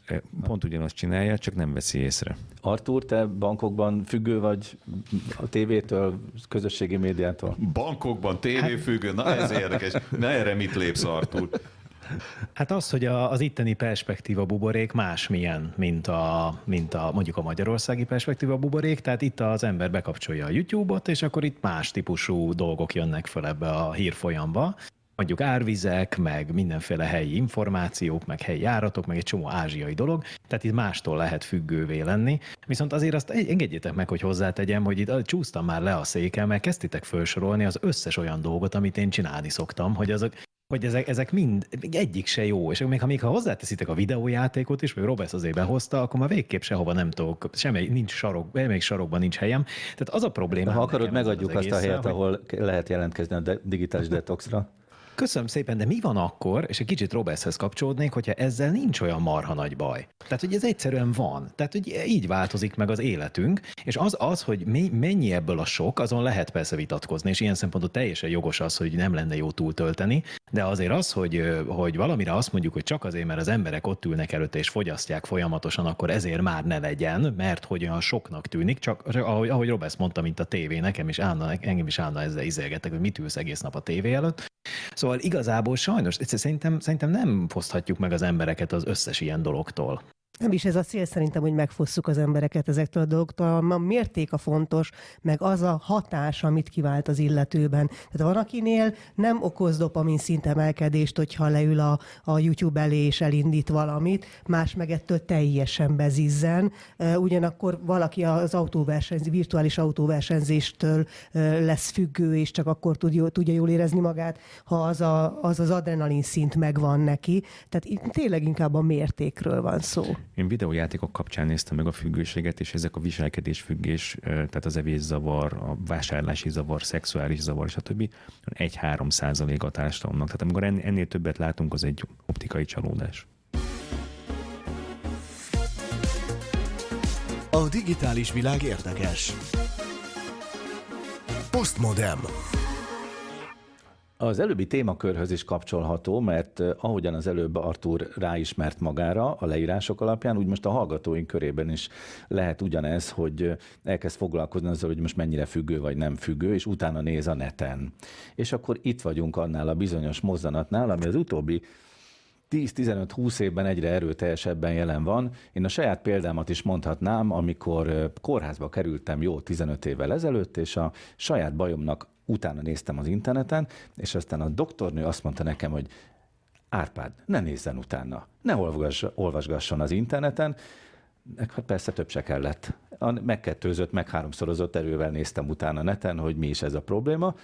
eh, pont ugyanazt csinálja, csak nem veszi észre. Artur, te bankokban függő vagy a tévétől, közösségi médiától? Bankokban tévéfüggő? Na ez érdekes. Ne erre mit lépsz, Artur? Hát az, hogy a, az itteni perspektíva buborék másmilyen, mint a, mint a mondjuk a magyarországi perspektíva buborék, tehát itt az ember bekapcsolja a YouTube-ot, és akkor itt más típusú dolgok jönnek fel ebbe a hírfolyamba, mondjuk árvizek, meg mindenféle helyi információk, meg helyi járatok, meg egy csomó ázsiai dolog, tehát itt mástól lehet függővé lenni. Viszont azért azt engedjétek meg, hogy hozzátegyem, hogy itt csúsztam már le a széken, mert kezdtétek felsorolni az összes olyan dolgot, amit én csinálni szoktam, hogy azok hogy ezek, ezek mind, egyik se jó, és még ha, még ha hozzáteszitek a videójátékot is, vagy Robesz azért behozta, akkor már végképp sehova nem tudok, semmi, nincs sarok, még sarokban nincs helyem. Tehát az a probléma. Ha akarod, megadjuk azt a helyet, ahol lehet jelentkezni a digitális detoxra. Köszönöm szépen, de mi van akkor, és egy kicsit Robertshez kapcsolódnék, hogyha ezzel nincs olyan marha nagy baj? Tehát, hogy ez egyszerűen van. Tehát, hogy így változik meg az életünk, és az, az hogy mennyi ebből a sok, azon lehet persze vitatkozni, és ilyen szempontból teljesen jogos az, hogy nem lenne jó túltölteni, de azért az, hogy, hogy valamire azt mondjuk, hogy csak azért, mert az emberek ott ülnek előtte és fogyasztják folyamatosan, akkor ezért már ne legyen, mert hogy olyan soknak tűnik, csak, ahogy, ahogy Robert mondta, mint a tévé, nekem is állna, engem is állna ezzel izelgetek, hogy mit ülsz egész nap a tévé előtt. Szóval igazából sajnos szerintem, szerintem nem foszthatjuk meg az embereket az összes ilyen dologtól. Nem is ez a cél szerintem, hogy megfosszuk az embereket ezektől a dolgoktól. A mérték a fontos, meg az a hatás, amit kivált az illetőben. Tehát van, akinél nem okoz dopamin szint emelkedést, hogyha leül a, a YouTube elé és elindít valamit, más meg ettől teljesen bezizzen. Ugyanakkor valaki az autóversenyzés, virtuális autóversenyzéstől lesz függő, és csak akkor tudja, tudja jól érezni magát, ha az, a, az az adrenalin szint megvan neki. Tehát tényleg inkább a mértékről van szó. Én videójátékok kapcsán néztem meg a függőséget, és ezek a viselkedésfüggés, tehát az evészavar, a vásárlási zavar, szexuális zavar, stb. 1-3 százalék a társadalomnak. Tehát amikor ennél többet látunk, az egy optikai csalódás. A digitális világ érdekes. Postmodem. Az előbbi témakörhöz is kapcsolható, mert ahogyan az előbb Artur ráismert magára a leírások alapján, úgy most a hallgatóink körében is lehet ugyanez, hogy elkezd foglalkozni azzal, hogy most mennyire függő vagy nem függő, és utána néz a neten. És akkor itt vagyunk annál a bizonyos mozzanatnál, ami az utóbbi 10-15-20 évben egyre erőteljesebben jelen van. Én a saját példámat is mondhatnám, amikor kórházba kerültem jó 15 évvel ezelőtt, és a saját bajomnak utána néztem az interneten, és aztán a doktornő azt mondta nekem, hogy Árpád, ne nézzen utána, ne olvas, olvasgasson az interneten, Hát persze több se kellett. A megkettőzött, meg háromszorozott erővel néztem utána neten, hogy mi is ez a probléma,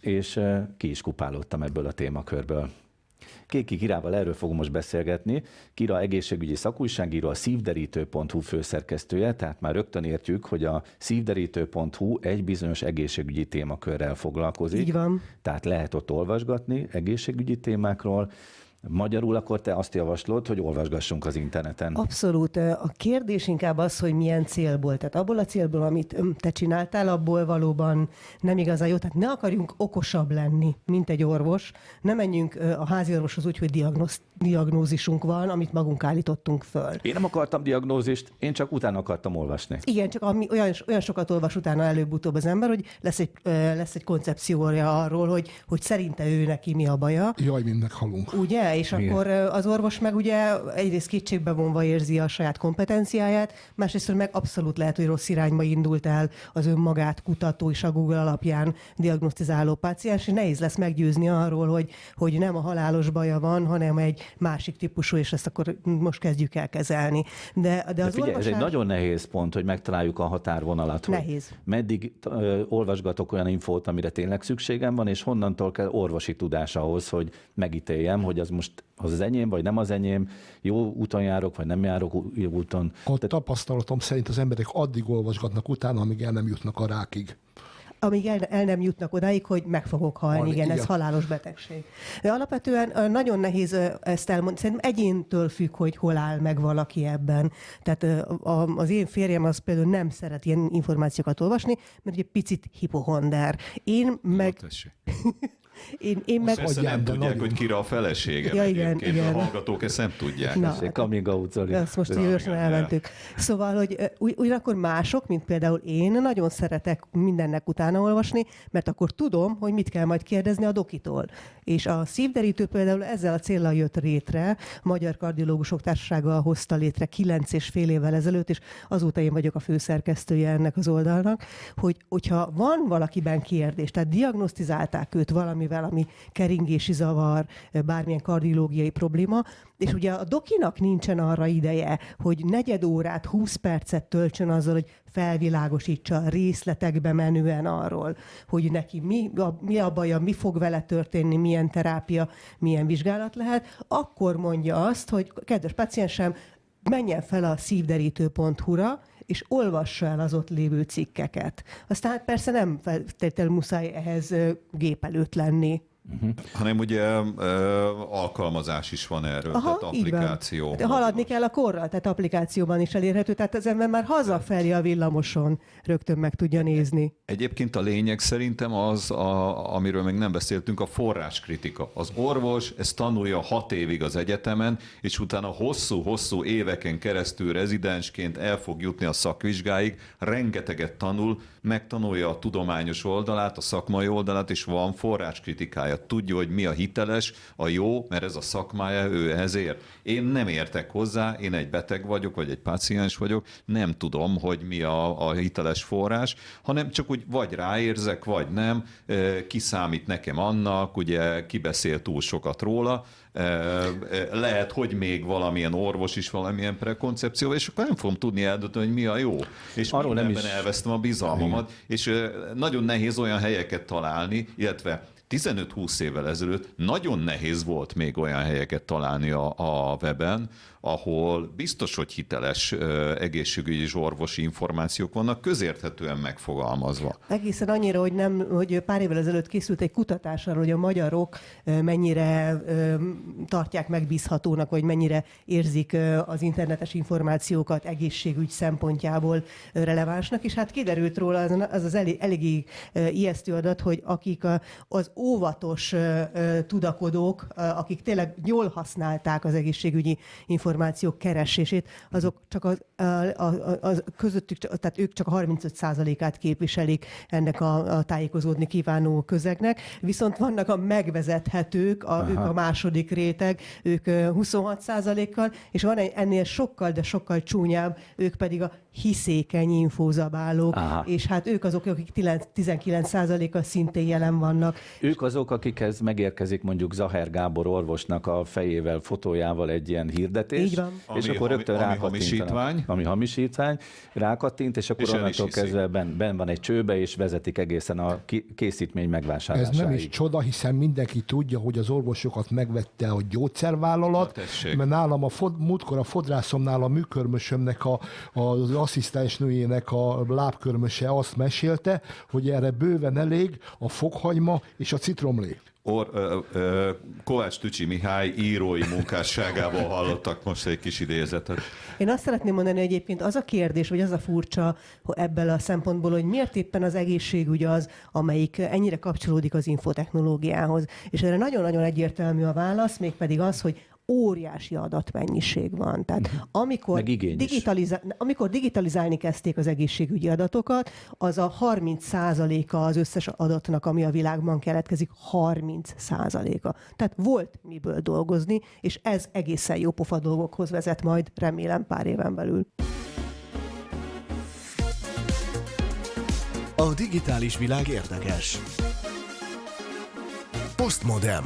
és eh, ki is kupálódtam ebből a témakörből. Kéki Kirával erről fogunk most beszélgetni. Kira egészségügyi szakújságíró, a szívderítő.hu főszerkesztője, tehát már rögtön értjük, hogy a szívderítő.hu egy bizonyos egészségügyi témakörrel foglalkozik. Így van. Tehát lehet ott olvasgatni egészségügyi témákról, Magyarul akkor te azt javaslod, hogy olvasgassunk az interneten. Abszolút. A kérdés inkább az, hogy milyen célból. Tehát abból a célból, amit te csináltál, abból valóban nem igazán jó. Tehát ne akarjunk okosabb lenni, mint egy orvos. Ne menjünk a házi orvoshoz úgy, hogy diagnosz, diagnózisunk van, amit magunk állítottunk föl. Én nem akartam diagnózist, én csak utána akartam olvasni. Igen, csak ami, olyan, olyan sokat olvas utána előbb-utóbb az ember, hogy lesz egy, lesz egy koncepciója arról, hogy, hogy szerinte ő neki mi a baja. Jaj, mind meghalunk. Ugye? És Igen. akkor az orvos meg ugye egyrészt kétségbe vonva érzi a saját kompetenciáját, másrészt meg abszolút lehet, hogy rossz irányba indult el az önmagát kutató és a Google alapján diagnosztizáló páciens, és nehéz lesz meggyőzni arról, hogy, hogy nem a halálos baja van, hanem egy másik típusú, és ezt akkor most kezdjük el kezelni. De, de, de az figyelj, orvosán... ez egy nagyon nehéz pont, hogy megtaláljuk a határvonalat. Nehéz. Hogy meddig ö, olvasgatok olyan infót, amire tényleg szükségem van, és honnantól kell orvosi tudás ahhoz, hogy megítéljem, hogy az most most az az enyém, vagy nem az enyém, jó úton járok, vagy nem járok jó úton. A Te... tapasztalatom szerint az emberek addig olvasgatnak utána, amíg el nem jutnak a rákig amíg el, el nem jutnak odáig, hogy meg fogok halni. Halni, igen, igen, ez halálos betegség. De alapvetően nagyon nehéz ezt elmondani. Szerintem egyéntől függ, hogy hol áll meg valaki ebben. Tehát az én férjem az például nem szeret ilyen információkat olvasni, mert egy picit hipohonder. Én meg... Én, én meg... Persze nem tudják, nagyon. hogy kira a felesége. Ja, igen, igen. A hallgatók ezt nem tudják. Na, ez coming out, sorry. Ezt most gyorsan elmentük. Szóval, hogy ugyanakkor mások, mint például én, nagyon szeretek mindennek utána olvasni, mert akkor tudom, hogy mit kell majd kérdezni a dokitól. És a szívderítő például ezzel a célral jött rétre, Magyar Kardiológusok Társasága hozta létre kilenc és fél évvel ezelőtt, és azóta én vagyok a főszerkesztője ennek az oldalnak, hogy hogyha van valakiben kérdés, tehát diagnosztizálták őt valami valamivel, ami keringési zavar, bármilyen kardiológiai probléma, és ugye a dokinak nincsen arra ideje, hogy negyed órát, 20 percet töltsön azzal, hogy felvilágosítsa részletekbe menően arról, hogy neki mi a, mi a baja, mi fog vele történni, milyen terápia, milyen vizsgálat lehet, akkor mondja azt, hogy kedves paciensem, menjen fel a szívderítő.hu-ra, és olvassa el az ott lévő cikkeket. Aztán persze nem feltétlenül muszáj ehhez gép előtt lenni. Uh-huh. hanem ugye alkalmazás is van erről, Aha, tehát applikáció. De haladni kell a korral, tehát applikációban is elérhető, tehát az ember már hazafelé a villamoson rögtön meg tudja nézni. Egyébként a lényeg szerintem az, a, amiről még nem beszéltünk, a forráskritika. Az orvos ezt tanulja hat évig az egyetemen, és utána hosszú-hosszú éveken keresztül rezidensként el fog jutni a szakvizsgáig, rengeteget tanul, megtanulja a tudományos oldalát, a szakmai oldalát, és van forráskritikája. Tudja, hogy mi a hiteles, a jó, mert ez a szakmája, ő ezért. Én nem értek hozzá, én egy beteg vagyok, vagy egy páciens vagyok, nem tudom, hogy mi a, a hiteles forrás, hanem csak úgy vagy ráérzek, vagy nem, kiszámít nekem annak, ugye kibeszél túl sokat róla, lehet, hogy még valamilyen orvos is valamilyen prekoncepció, és akkor nem fogom tudni eldönteni, hogy mi a jó. És Arról nem is... elvesztem a bizalmamat, és nagyon nehéz olyan helyeket találni, illetve 15-20 évvel ezelőtt nagyon nehéz volt még olyan helyeket találni a, a weben, ahol biztos, hogy hiteles egészségügyi és orvosi információk vannak, közérthetően megfogalmazva. Egészen annyira, hogy, nem, hogy pár évvel ezelőtt készült egy kutatás arról, hogy a magyarok mennyire tartják megbízhatónak, vagy mennyire érzik az internetes információkat egészségügy szempontjából relevánsnak, és hát kiderült róla az az, elég, eléggé ijesztő adat, hogy akik az óvatos tudakodók, akik tényleg jól használták az egészségügyi információkat, információk keresését, azok csak az, a, a, a közöttük, tehát ők csak a 35%-át képviselik ennek a, a tájékozódni kívánó közegnek, viszont vannak a megvezethetők, a, ők a második réteg, ők 26%-kal, és van egy ennél sokkal, de sokkal csúnyább, ők pedig a hiszékeny infózabálók, Aha. és hát ők azok, akik 19%-kal szintén jelen vannak. Ők azok, akikhez megérkezik mondjuk Zaher Gábor orvosnak a fejével, fotójával egy ilyen hirdetés, Így van. és ami, akkor rögtön ami, ami hamisítvány. Ami hamisítvány, rákattint, és akkor és onnantól kezdve ben, ben van egy csőbe, és vezetik egészen a készítmény megvásárlásáig. Ez nem is csoda, hiszen mindenki tudja, hogy az orvosokat megvette a gyógyszervállalat, mert nálam a fod, múltkor a fodrászomnál a műkörmösömnek a, a asszisztensnőjének a lábkörmöse azt mesélte, hogy erre bőven elég a fokhagyma és a citromlé. Or, ö, ö, Kovács Tücsi Mihály írói munkásságából hallottak most egy kis idézetet. Én azt szeretném mondani, hogy egyébként az a kérdés, vagy az a furcsa hogy ebből a szempontból, hogy miért éppen az egészségügy az, amelyik ennyire kapcsolódik az infotechnológiához. És erre nagyon-nagyon egyértelmű a válasz, mégpedig az, hogy óriási adatmennyiség van. Tehát mhm. amikor, digitalizál, amikor digitalizálni kezdték az egészségügyi adatokat, az a 30%-a az összes adatnak, ami a világban keletkezik, 30%-a. Tehát volt miből dolgozni, és ez egészen jó pofa dolgokhoz vezet majd, remélem pár éven belül. A digitális világ érdekes. Postmodem.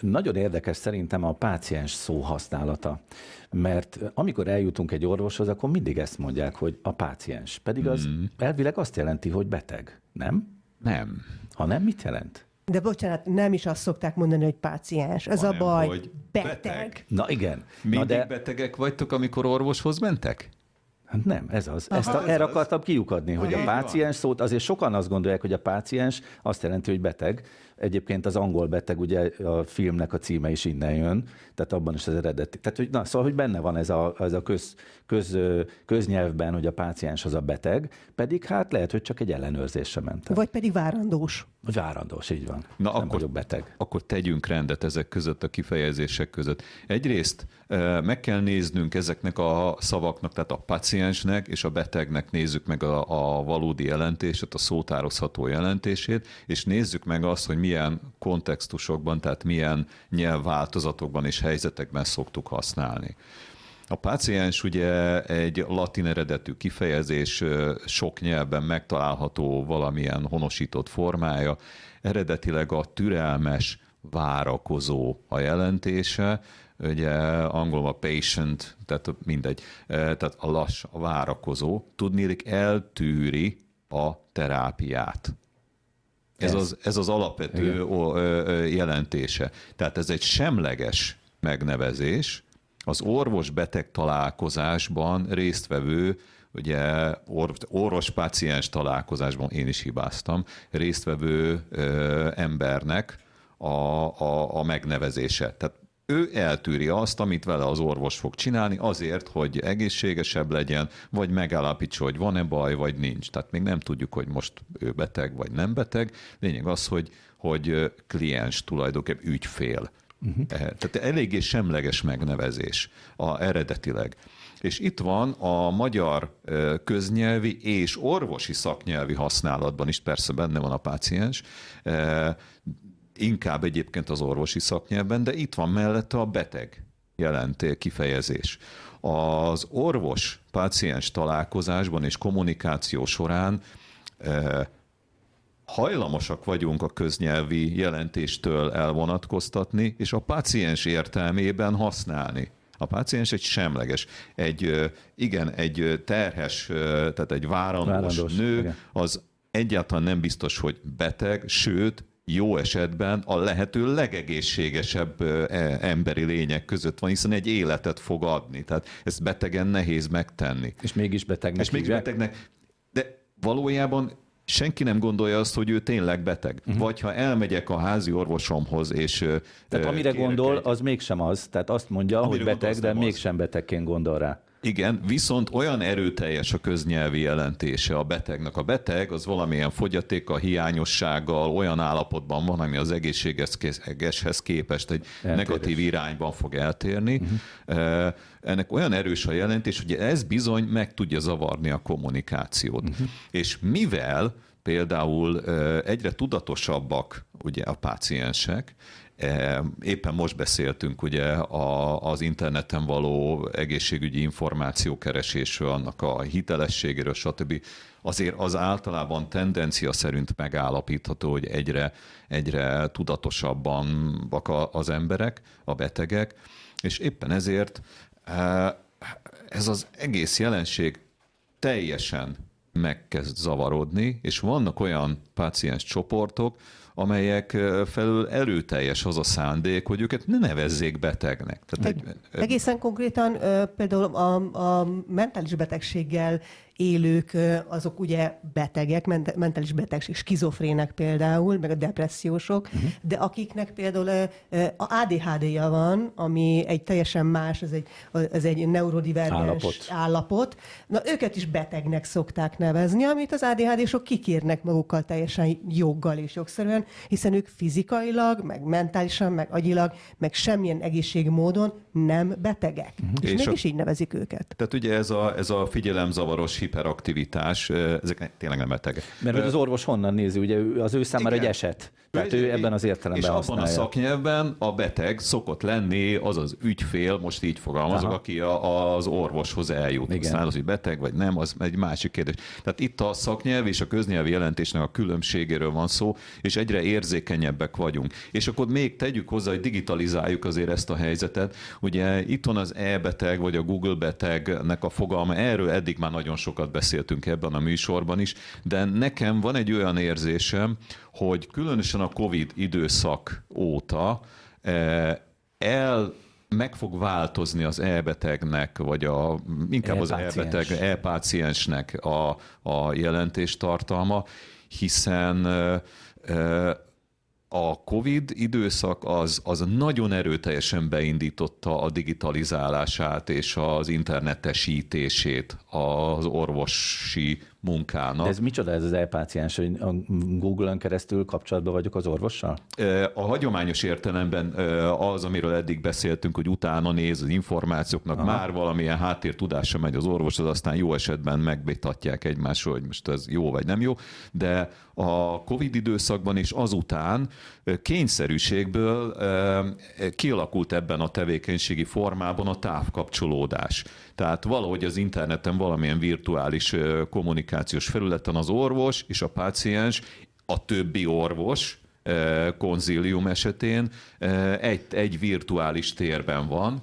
Nagyon érdekes szerintem a páciens szó használata, mert amikor eljutunk egy orvoshoz, akkor mindig ezt mondják, hogy a páciens. Pedig az mm. elvileg azt jelenti, hogy beteg, nem? Nem. Ha nem, mit jelent? De bocsánat, nem is azt szokták mondani, hogy páciens. Ez Hanem, a baj. Hogy beteg. beteg. Na igen. Mindig Na de... betegek vagytok, amikor orvoshoz mentek? Hát nem, ez az. Aha, Ezt a, ez erre az. akartam kiukadni, hogy a páciens szót, azért sokan azt gondolják, hogy a páciens azt jelenti, hogy beteg, Egyébként az angol beteg, ugye a filmnek a címe is innen jön, tehát abban is az eredeti. Tehát, hogy, na, szóval, hogy benne van ez a, ez a köz, köz, köznyelvben, hogy a páciens az a beteg, pedig hát lehet, hogy csak egy ellenőrzésre ment. Vagy pedig várandós. Vagy várandós, így van. Na Nem akkor, vagyok beteg. Akkor tegyünk rendet ezek között, a kifejezések között. Egyrészt meg kell néznünk ezeknek a szavaknak, tehát a paciensnek és a betegnek nézzük meg a, a valódi jelentését, a szótározható jelentését, és nézzük meg azt, hogy mi milyen kontextusokban, tehát milyen nyelvváltozatokban és helyzetekben szoktuk használni. A páciens ugye egy latin eredetű kifejezés, sok nyelven megtalálható valamilyen honosított formája, eredetileg a türelmes, várakozó a jelentése, ugye angolul a patient, tehát mindegy, tehát a lass, a várakozó, tudnélik eltűri a terápiát. Ez, az, ez az alapvető Igen. jelentése. Tehát ez egy semleges megnevezés, az orvos-beteg találkozásban résztvevő ugye orvos-páciens találkozásban én is hibáztam, résztvevő ö, embernek a, a, a megnevezése. Tehát ő eltűri azt, amit vele az orvos fog csinálni, azért, hogy egészségesebb legyen, vagy megállapítsa, hogy van-e baj, vagy nincs. Tehát még nem tudjuk, hogy most ő beteg, vagy nem beteg. Lényeg az, hogy, hogy kliens tulajdonképpen ügyfél. Uh-huh. Tehát eléggé semleges megnevezés a, eredetileg. És itt van a magyar köznyelvi és orvosi szaknyelvi használatban is, persze benne van a páciens, inkább egyébként az orvosi szaknyelven, de itt van mellette a beteg jelenté kifejezés. Az orvos-páciens találkozásban és kommunikáció során hajlamosak vagyunk a köznyelvi jelentéstől elvonatkoztatni, és a páciens értelmében használni. A páciens egy semleges, egy igen, egy terhes, tehát egy várandós, várandós nő, igen. az egyáltalán nem biztos, hogy beteg, sőt, jó esetben a lehető legegészségesebb e, emberi lények között van, hiszen egy életet fog adni. Tehát ezt betegen nehéz megtenni. És mégis betegnek. És mégis betegnek. De valójában senki nem gondolja azt, hogy ő tényleg beteg. Uh-huh. Vagy ha elmegyek a házi orvosomhoz, és... Tehát amire gondol, egy... az mégsem az. Tehát azt mondja, amire hogy beteg, de mégsem betegként gondol rá. Igen, viszont olyan erőteljes a köznyelvi jelentése a betegnek. A beteg az valamilyen fogyatéka, hiányossággal olyan állapotban van, ami az egészségeshez képest egy Eltérés. negatív irányban fog eltérni. Uh-huh. Ennek olyan erős a jelentés, hogy ez bizony meg tudja zavarni a kommunikációt. Uh-huh. És mivel például egyre tudatosabbak ugye a páciensek, Éppen most beszéltünk ugye a, az interneten való egészségügyi információkeresésről, annak a hitelességéről, stb. Azért az általában tendencia szerint megállapítható, hogy egyre, egyre tudatosabban az emberek, a betegek, és éppen ezért ez az egész jelenség teljesen megkezd zavarodni, és vannak olyan páciens csoportok, amelyek felül erőteljes az a szándék, hogy őket ne nevezzék betegnek. Tehát egy, Egészen konkrétan például a, a mentális betegséggel élők, azok ugye betegek, mentális betegség, skizofrének például, meg a depressziósok, uh-huh. de akiknek például a ADHD-ja van, ami egy teljesen más, ez egy, ez egy neurodivergens állapot. állapot. Na, őket is betegnek szokták nevezni, amit az ADHD-sok kikérnek magukkal teljesen joggal és jogszerűen, hiszen ők fizikailag, meg mentálisan, meg agyilag, meg semmilyen egészségmódon nem betegek. Uh-huh. És, és mégis a... így nevezik őket. Tehát ugye ez a, ez a figyelemzavaros hiperaktivitás, ezek tényleg nem betegek. Mert hogy az orvos honnan nézi, ugye az ő számára Igen. egy eset. Tehát ő, ő ebben az értelemben És használja. abban a szaknyelvben a beteg szokott lenni az az ügyfél, most így fogalmazok, Aha. aki a, az orvoshoz eljut. Igen. Aztán az, hogy beteg vagy nem, az egy másik kérdés. Tehát itt a szaknyelv és a köznyelvi jelentésnek a különbségéről van szó, és egyre érzékenyebbek vagyunk. És akkor még tegyük hozzá, hogy digitalizáljuk azért ezt a helyzetet. Ugye itt van az e-beteg, vagy a Google betegnek a fogalma, erről eddig már nagyon sokat beszéltünk ebben a műsorban is, de nekem van egy olyan érzésem, hogy különösen a COVID időszak óta eh, el meg fog változni az elbetegnek, vagy a, inkább az elbeteg, elpáciensnek a, a jelentéstartalma, hiszen eh, eh, a COVID időszak az, az nagyon erőteljesen beindította a digitalizálását és az internetesítését az orvosi munkának. De ez micsoda ez az elpáciens, hogy a Google-ön keresztül kapcsolatban vagyok az orvossal? A hagyományos értelemben az, amiről eddig beszéltünk, hogy utána néz az információknak, Aha. már valamilyen háttértudása megy az orvoshoz, aztán jó esetben megbetatják egymásról, hogy most ez jó vagy nem jó, de a COVID időszakban és azután kényszerűségből kialakult ebben a tevékenységi formában a távkapcsolódás. Tehát valahogy az interneten valamilyen virtuális kommunikációs felületen az orvos és a páciens, a többi orvos, konzílium esetén egy, egy virtuális térben van,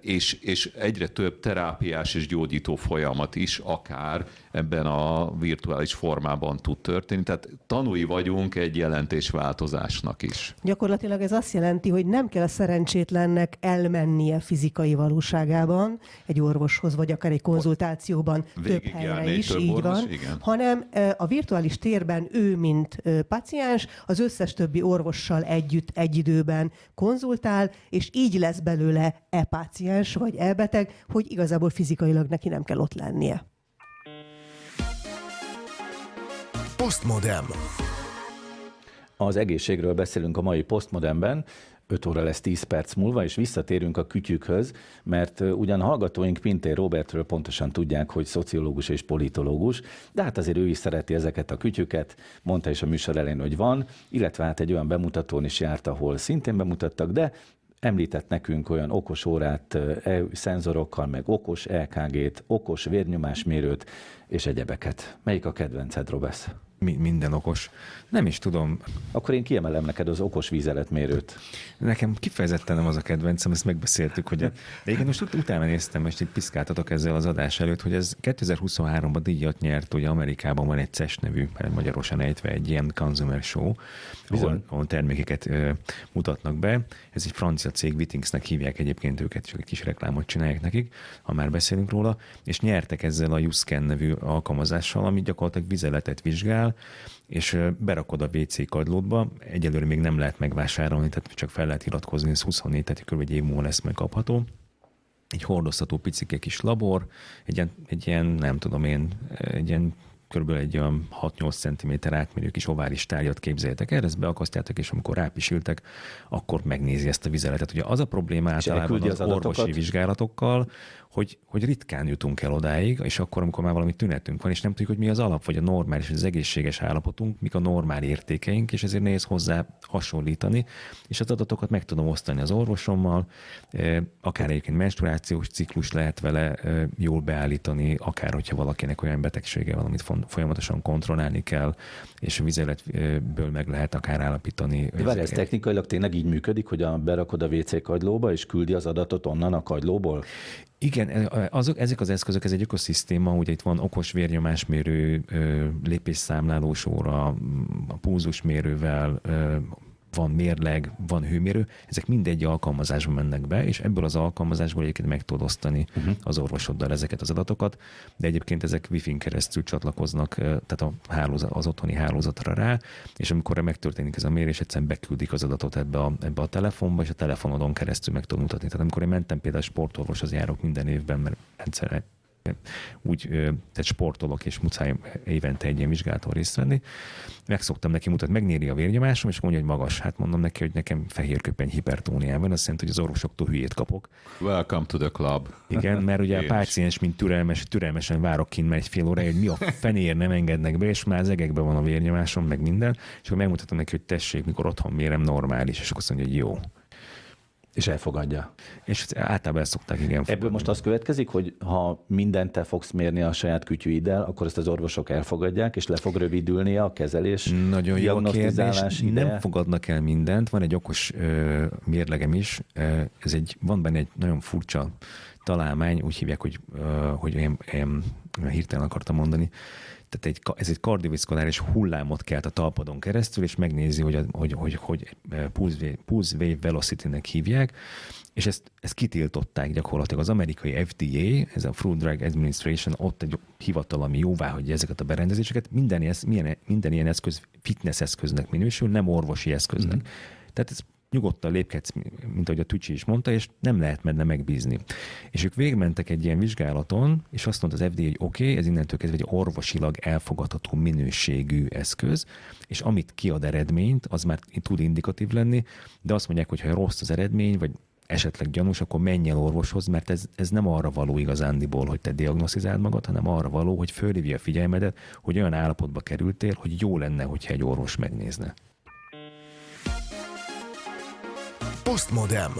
és, és egyre több terápiás és gyógyító folyamat is akár ebben a virtuális formában tud történni. Tehát tanúi vagyunk egy jelentésváltozásnak is. Gyakorlatilag ez azt jelenti, hogy nem kell a szerencsétlennek elmennie fizikai valóságában egy orvoshoz, vagy akár egy konzultációban több helyre is, több így orvos, van, igen. hanem a virtuális térben ő, mint paciens, az összes többi orvossal együtt egy időben konzultál, és így lesz belőle e-páciens vagy e-beteg, hogy igazából fizikailag neki nem kell ott lennie. Postmodem. Az egészségről beszélünk a mai Postmodemben. 5 óra lesz 10 perc múlva, és visszatérünk a kütyükhöz, mert ugyan hallgatóink Pintér Robertről pontosan tudják, hogy szociológus és politológus, de hát azért ő is szereti ezeket a kütyüket, mondta is a műsor elején, hogy van, illetve hát egy olyan bemutatón is járt, ahol szintén bemutattak, de említett nekünk olyan okos órát, e szenzorokkal, meg okos LKG-t, okos vérnyomásmérőt és egyebeket. Melyik a kedvenced, Robesz? Mi, minden okos. Nem is tudom. Akkor én kiemelem neked az okos vízeletmérőt. Nekem kifejezetten nem az a kedvencem, ezt megbeszéltük, hogy... De igen, most ut- utána néztem, és itt piszkáltatok ezzel az adás előtt, hogy ez 2023-ban díjat nyert, ugye Amerikában van egy CES nevű, magyarosan ejtve egy ilyen consumer show, ahol, ahol termékeket ö, mutatnak be. Ez egy francia cég, Wittingsnek hívják egyébként őket, csak egy kis reklámot csinálják nekik, ha már beszélünk róla, és nyertek ezzel a Juscan nevű alkalmazással, ami gyakorlatilag vizeletet vizsgál, és berakod a WC kagylódba, egyelőre még nem lehet megvásárolni, tehát csak fel lehet iratkozni, ez 24, tehát kb. egy év múlva lesz megkapható. Egy hordozható picike kis labor, egy ilyen, egy ilyen nem tudom én, egy ilyen körülbelül egy olyan 6-8 cm átmérő kis ovális tárgyat képzeljétek el, ezt beakasztjátok, és amikor rápisültek, akkor megnézi ezt a vizeletet. Ugye az a probléma általában az, az orvosi vizsgálatokkal, hogy, hogy ritkán jutunk el odáig, és akkor, amikor már valami tünetünk van, és nem tudjuk, hogy mi az alap, vagy a normális, az egészséges állapotunk, mik a normál értékeink, és ezért nehéz hozzá hasonlítani, és az adatokat meg tudom osztani az orvosommal, akár egyébként menstruációs ciklus lehet vele jól beállítani, akár hogyha valakinek olyan betegsége van, amit folyamatosan kontrollálni kell, és a vizeletből meg lehet akár állapítani. Várj, ez technikailag tényleg így működik, hogy a, berakod a WC kagylóba, és küldi az adatot onnan a kagylóból? Igen, e, azok, ezek az eszközök, ez egy ökoszisztéma, ugye itt van okos vérnyomásmérő, lépésszámlálós óra, a pulzusmérővel, van mérleg, van hőmérő, ezek mindegy alkalmazásban mennek be, és ebből az alkalmazásból egyébként meg tudod osztani uh-huh. az orvosoddal ezeket az adatokat, de egyébként ezek Wi-Fi-n keresztül csatlakoznak, tehát a hálózat, az otthoni hálózatra rá, és amikor megtörténik ez a mérés, egyszerűen beküldik az adatot ebbe a, ebbe a telefonba, és a telefonodon keresztül meg tudod mutatni. Tehát amikor én mentem például sportorvoshoz járok minden évben, mert úgy tehát sportolok, és muszáj évente egy ilyen vizsgálaton részt venni. Meg szoktam neki mutatni, megnéri a vérnyomásom, és mondja, hogy magas. Hát mondom neki, hogy nekem fehérköpeny hipertóniában, azt jelenti, hogy az orvosoktól hülyét kapok. Welcome to the club. Igen, mert ugye a páciens, mint türelmes, türelmesen várok kint már egy fél óra, hogy mi a fenér nem engednek be, és már az egekben van a vérnyomásom, meg minden, és akkor megmutatom neki, hogy tessék, mikor otthon mérem normális, és akkor azt mondja, hogy jó. És elfogadja. És általában ezt szokták, igen. Fogadni. Ebből most az következik, hogy ha mindent te fogsz mérni a saját kütyűiddel, akkor ezt az orvosok elfogadják, és le fog rövidülni a kezelés, Nagyon jó kérdés. Ide. Nem fogadnak el mindent. Van egy okos ö, mérlegem is. Ez egy, van benne egy nagyon furcsa találmány, úgy hívják, hogy, ö, hogy én, én hirtelen akartam mondani, tehát egy, ez egy kardioviszkoláris hullámot kelt a talpadon keresztül, és megnézi, hogy, hogy, hogy, hogy eh, pulse, pulse wave velocity-nek hívják, és ezt, ezt kitiltották gyakorlatilag az amerikai FDA, ez a Food Drug Administration, ott egy hivatal, ami jóvá hagyja ezeket a berendezéseket, minden, minden, minden ilyen eszköz fitness eszköznek minősül, nem orvosi eszköznek. Mm-hmm. Tehát ez nyugodtan lépkedsz, mint ahogy a Tücsi is mondta, és nem lehet menne megbízni. És ők végmentek egy ilyen vizsgálaton, és azt mondta az FDA, hogy oké, okay, ez innentől kezdve egy orvosilag elfogadható minőségű eszköz, és amit kiad eredményt, az már tud indikatív lenni, de azt mondják, hogy ha rossz az eredmény, vagy esetleg gyanús, akkor menj el orvoshoz, mert ez, ez nem arra való igazándiból, hogy te diagnosztizáld magad, hanem arra való, hogy fölhívja a figyelmedet, hogy olyan állapotba kerültél, hogy jó lenne, hogyha egy orvos megnézne. Postmodem.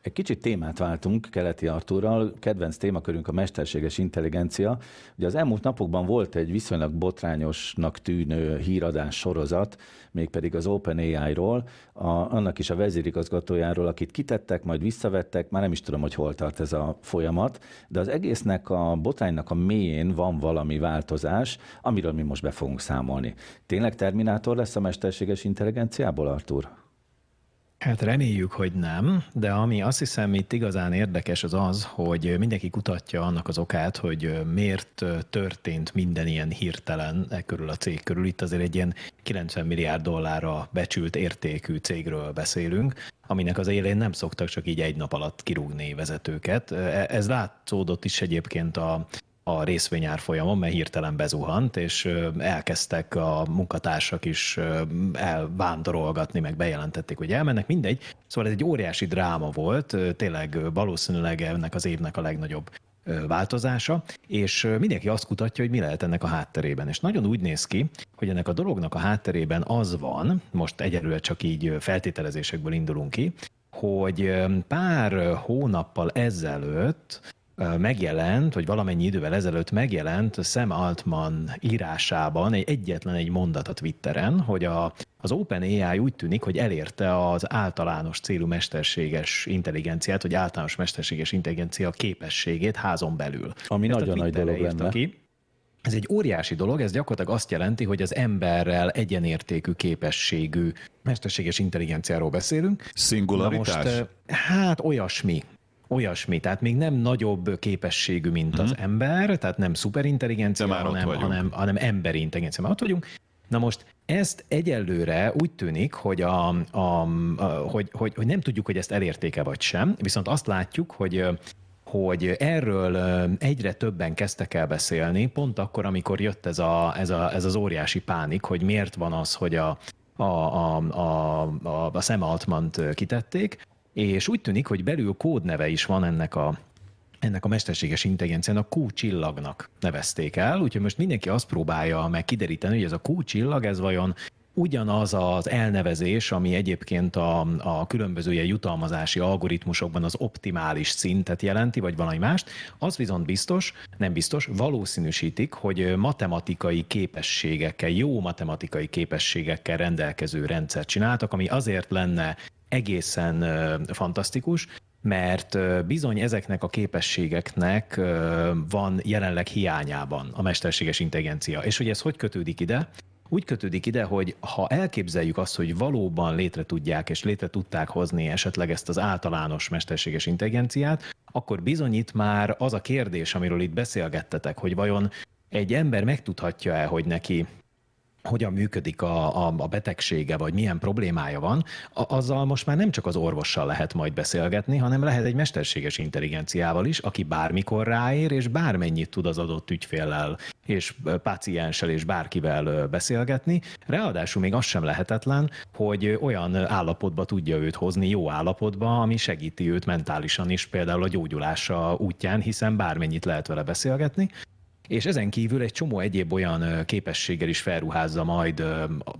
Egy kicsit témát váltunk Keleti Artúrral, kedvenc témakörünk a mesterséges intelligencia. Ugye az elmúlt napokban volt egy viszonylag botrányosnak tűnő híradás sorozat, mégpedig az OpenAI-ról, a, annak is a vezérigazgatójáról, akit kitettek, majd visszavettek, már nem is tudom, hogy hol tart ez a folyamat, de az egésznek a botránynak a mélyén van valami változás, amiről mi most be fogunk számolni. Tényleg Terminátor lesz a mesterséges intelligenciából, Artur? Hát reméljük, hogy nem, de ami azt hiszem itt igazán érdekes az az, hogy mindenki kutatja annak az okát, hogy miért történt minden ilyen hirtelen e körül a cég körül. Itt azért egy ilyen 90 milliárd dollárra becsült értékű cégről beszélünk, aminek az élén nem szoktak csak így egy nap alatt kirúgni vezetőket. E, ez látszódott is egyébként a a részvényár folyamon, mert hirtelen bezuhant, és elkezdtek a munkatársak is elvándorolgatni, meg bejelentették, hogy elmennek, mindegy. Szóval ez egy óriási dráma volt, tényleg valószínűleg ennek az évnek a legnagyobb változása, és mindenki azt kutatja, hogy mi lehet ennek a hátterében. És nagyon úgy néz ki, hogy ennek a dolognak a hátterében az van, most egyelőre csak így feltételezésekből indulunk ki, hogy pár hónappal ezelőtt megjelent, vagy valamennyi idővel ezelőtt megjelent Sam Altman írásában egy egyetlen egy mondat a Twitteren, hogy a, az OpenAI úgy tűnik, hogy elérte az általános célú mesterséges intelligenciát, vagy általános mesterséges intelligencia képességét házon belül. Ami Ezt nagyon nagy dolog lenne. Ki. Ez egy óriási dolog, ez gyakorlatilag azt jelenti, hogy az emberrel egyenértékű képességű mesterséges intelligenciáról beszélünk. Szingularitás? most, hát olyasmi olyasmi, tehát még nem nagyobb képességű, mint hmm. az mhm. ember, tehát nem szuperintelligencia, hanem, hanem, hanem emberi intelligencia. Már ott vagyunk. Na most ezt egyelőre úgy tűnik, hogy, a, a, a, hogy, hogy, hogy nem tudjuk, hogy ezt elértéke vagy sem, viszont azt látjuk, hogy hogy erről egyre többen kezdtek el beszélni, pont akkor, amikor jött ez, a, ez, a, ez az óriási pánik, hogy miért van az, hogy a, a, a, a, a, a Sam Altmant kitették, és úgy tűnik, hogy belül kódneve is van ennek a ennek a mesterséges intelligenciának Q csillagnak nevezték el, úgyhogy most mindenki azt próbálja meg kideríteni, hogy ez a Q csillag, ez vajon ugyanaz az elnevezés, ami egyébként a, a különböző ilyen jutalmazási algoritmusokban az optimális szintet jelenti, vagy valami mást, az viszont biztos, nem biztos, valószínűsítik, hogy matematikai képességekkel, jó matematikai képességekkel rendelkező rendszert csináltak, ami azért lenne egészen fantasztikus, mert bizony ezeknek a képességeknek van jelenleg hiányában a mesterséges intelligencia. És hogy ez hogy kötődik ide? Úgy kötődik ide, hogy ha elképzeljük azt, hogy valóban létre tudják és létre tudták hozni esetleg ezt az általános mesterséges intelligenciát, akkor bizonyít már az a kérdés, amiről itt beszélgettetek, hogy vajon egy ember megtudhatja-e, hogy neki hogyan működik a, a, a betegsége, vagy milyen problémája van, a, azzal most már nem csak az orvossal lehet majd beszélgetni, hanem lehet egy mesterséges intelligenciával is, aki bármikor ráér, és bármennyit tud az adott ügyféllel és pácienssel és bárkivel beszélgetni. Ráadásul még az sem lehetetlen, hogy olyan állapotba tudja őt hozni, jó állapotba, ami segíti őt mentálisan is, például a gyógyulása útján, hiszen bármennyit lehet vele beszélgetni és ezen kívül egy csomó egyéb olyan képességgel is felruházza majd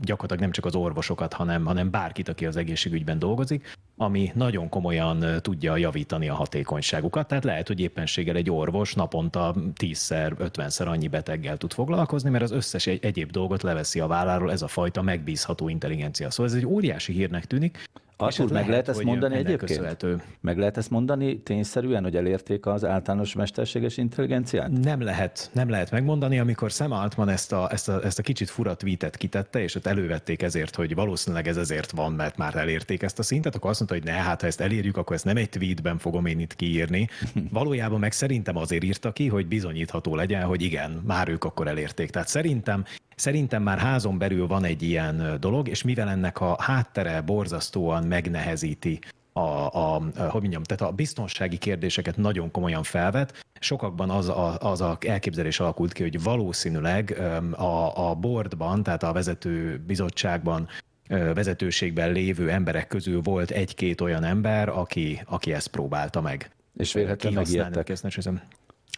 gyakorlatilag nem csak az orvosokat, hanem, hanem bárkit, aki az egészségügyben dolgozik, ami nagyon komolyan tudja javítani a hatékonyságukat. Tehát lehet, hogy éppenséggel egy orvos naponta 10-szer, 50-szer annyi beteggel tud foglalkozni, mert az összes egy, egyéb dolgot leveszi a válláról ez a fajta megbízható intelligencia. Szóval ez egy óriási hírnek tűnik, Artur, meg lehet ezt mondani egyébként? Köszönhető. Meg lehet ezt mondani tényszerűen, hogy elérték az általános mesterséges intelligenciát? Nem lehet, nem lehet megmondani, amikor Sam Altman ezt a, ezt a, ezt a kicsit fura tweetet kitette, és ott elővették ezért, hogy valószínűleg ez ezért van, mert már elérték ezt a szintet, akkor azt mondta, hogy ne, hát ha ezt elérjük, akkor ezt nem egy tweetben fogom én itt kiírni. Valójában meg szerintem azért írta ki, hogy bizonyítható legyen, hogy igen, már ők akkor elérték. Tehát szerintem Szerintem már házon belül van egy ilyen dolog, és mivel ennek a háttere borzasztóan megnehezíti a, a, hogy mondjam, tehát a biztonsági kérdéseket nagyon komolyan felvet. Sokakban az a, az a elképzelés alakult ki, hogy valószínűleg a, a boardban, tehát a vezető bizottságban vezetőségben lévő emberek közül volt egy-két olyan ember, aki, aki ezt próbálta meg. És vélhetően megijedtek.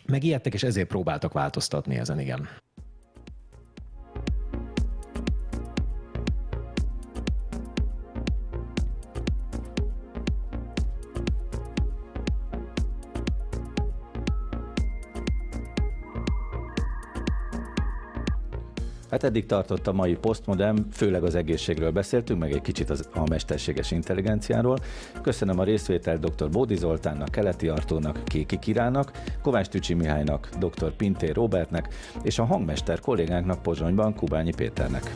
Megijedtek, és ezért próbáltak változtatni ezen, igen. Hát eddig tartott a mai Postmodem, főleg az egészségről beszéltünk, meg egy kicsit az, a mesterséges intelligenciáról. Köszönöm a részvételt dr. Bódi Zoltánnak, Keleti Artónak, Kéki Kirának, Kovács Tücsi Mihálynak, dr. Pintér Robertnek és a hangmester kollégánknak Pozsonyban Kubányi Péternek.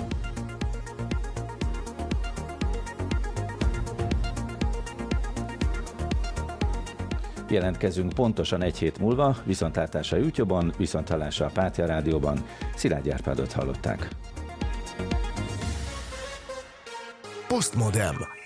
Jelentkezünk pontosan egy hét múlva, viszontlátásra YouTube-on, viszontlátásra a Pátia Rádióban. Szilágy Árpádot hallották. Postmodem.